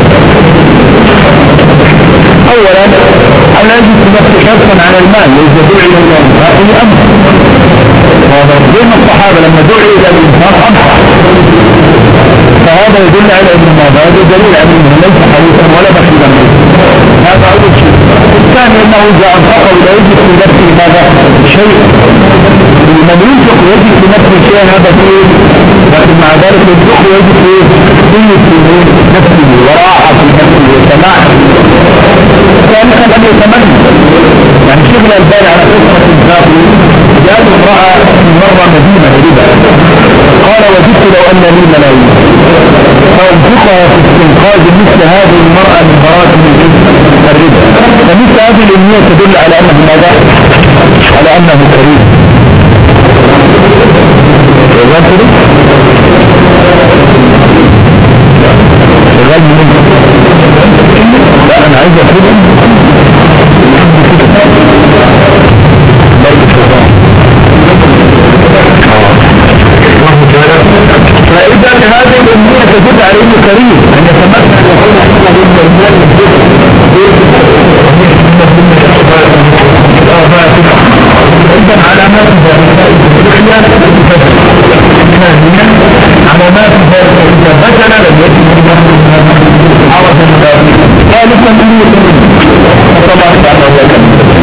أولا أنا أجد نفسي حرصا على المال ليس دعي إلى الإنفاق أمر. زي الصحابة لما دعي إلى الإنفاق أمر. فهذا يدل على أن ماذا هذا دليل على أنه ليس حديثا ولا بخيلا هذا أول شيء. الثاني أنه إذا أنفق ولا يجد في نفسه ماذا؟ شيء. لمن ينفق ويجد في نفسه شيء هذا فيه لكن مع ذلك ينفق ويجد فيه في نفسه وراحة في نفسه وسماع ثالثا أن يتمنى يعني شغل البال على قصة الزاق جاءت امرأة مرة مدينة ربا قال وجدت لو أن لي ملايين فأنفقها في استنقاذ مثل هذه المرأة من مراتب الربا فمثل هذه الأمنية تدل على أنه ماذا؟ على أنه كريم. شغال من لا أنا عايز اخدهم فإذا هذه الأمنية تدل على أنه كريم أن حسنا بالمال إذا علامات الثانية علامات ذلك إذا بشر لم يكن عرفا ذلك ذلك من يتمنى فطبعا بعد ذلك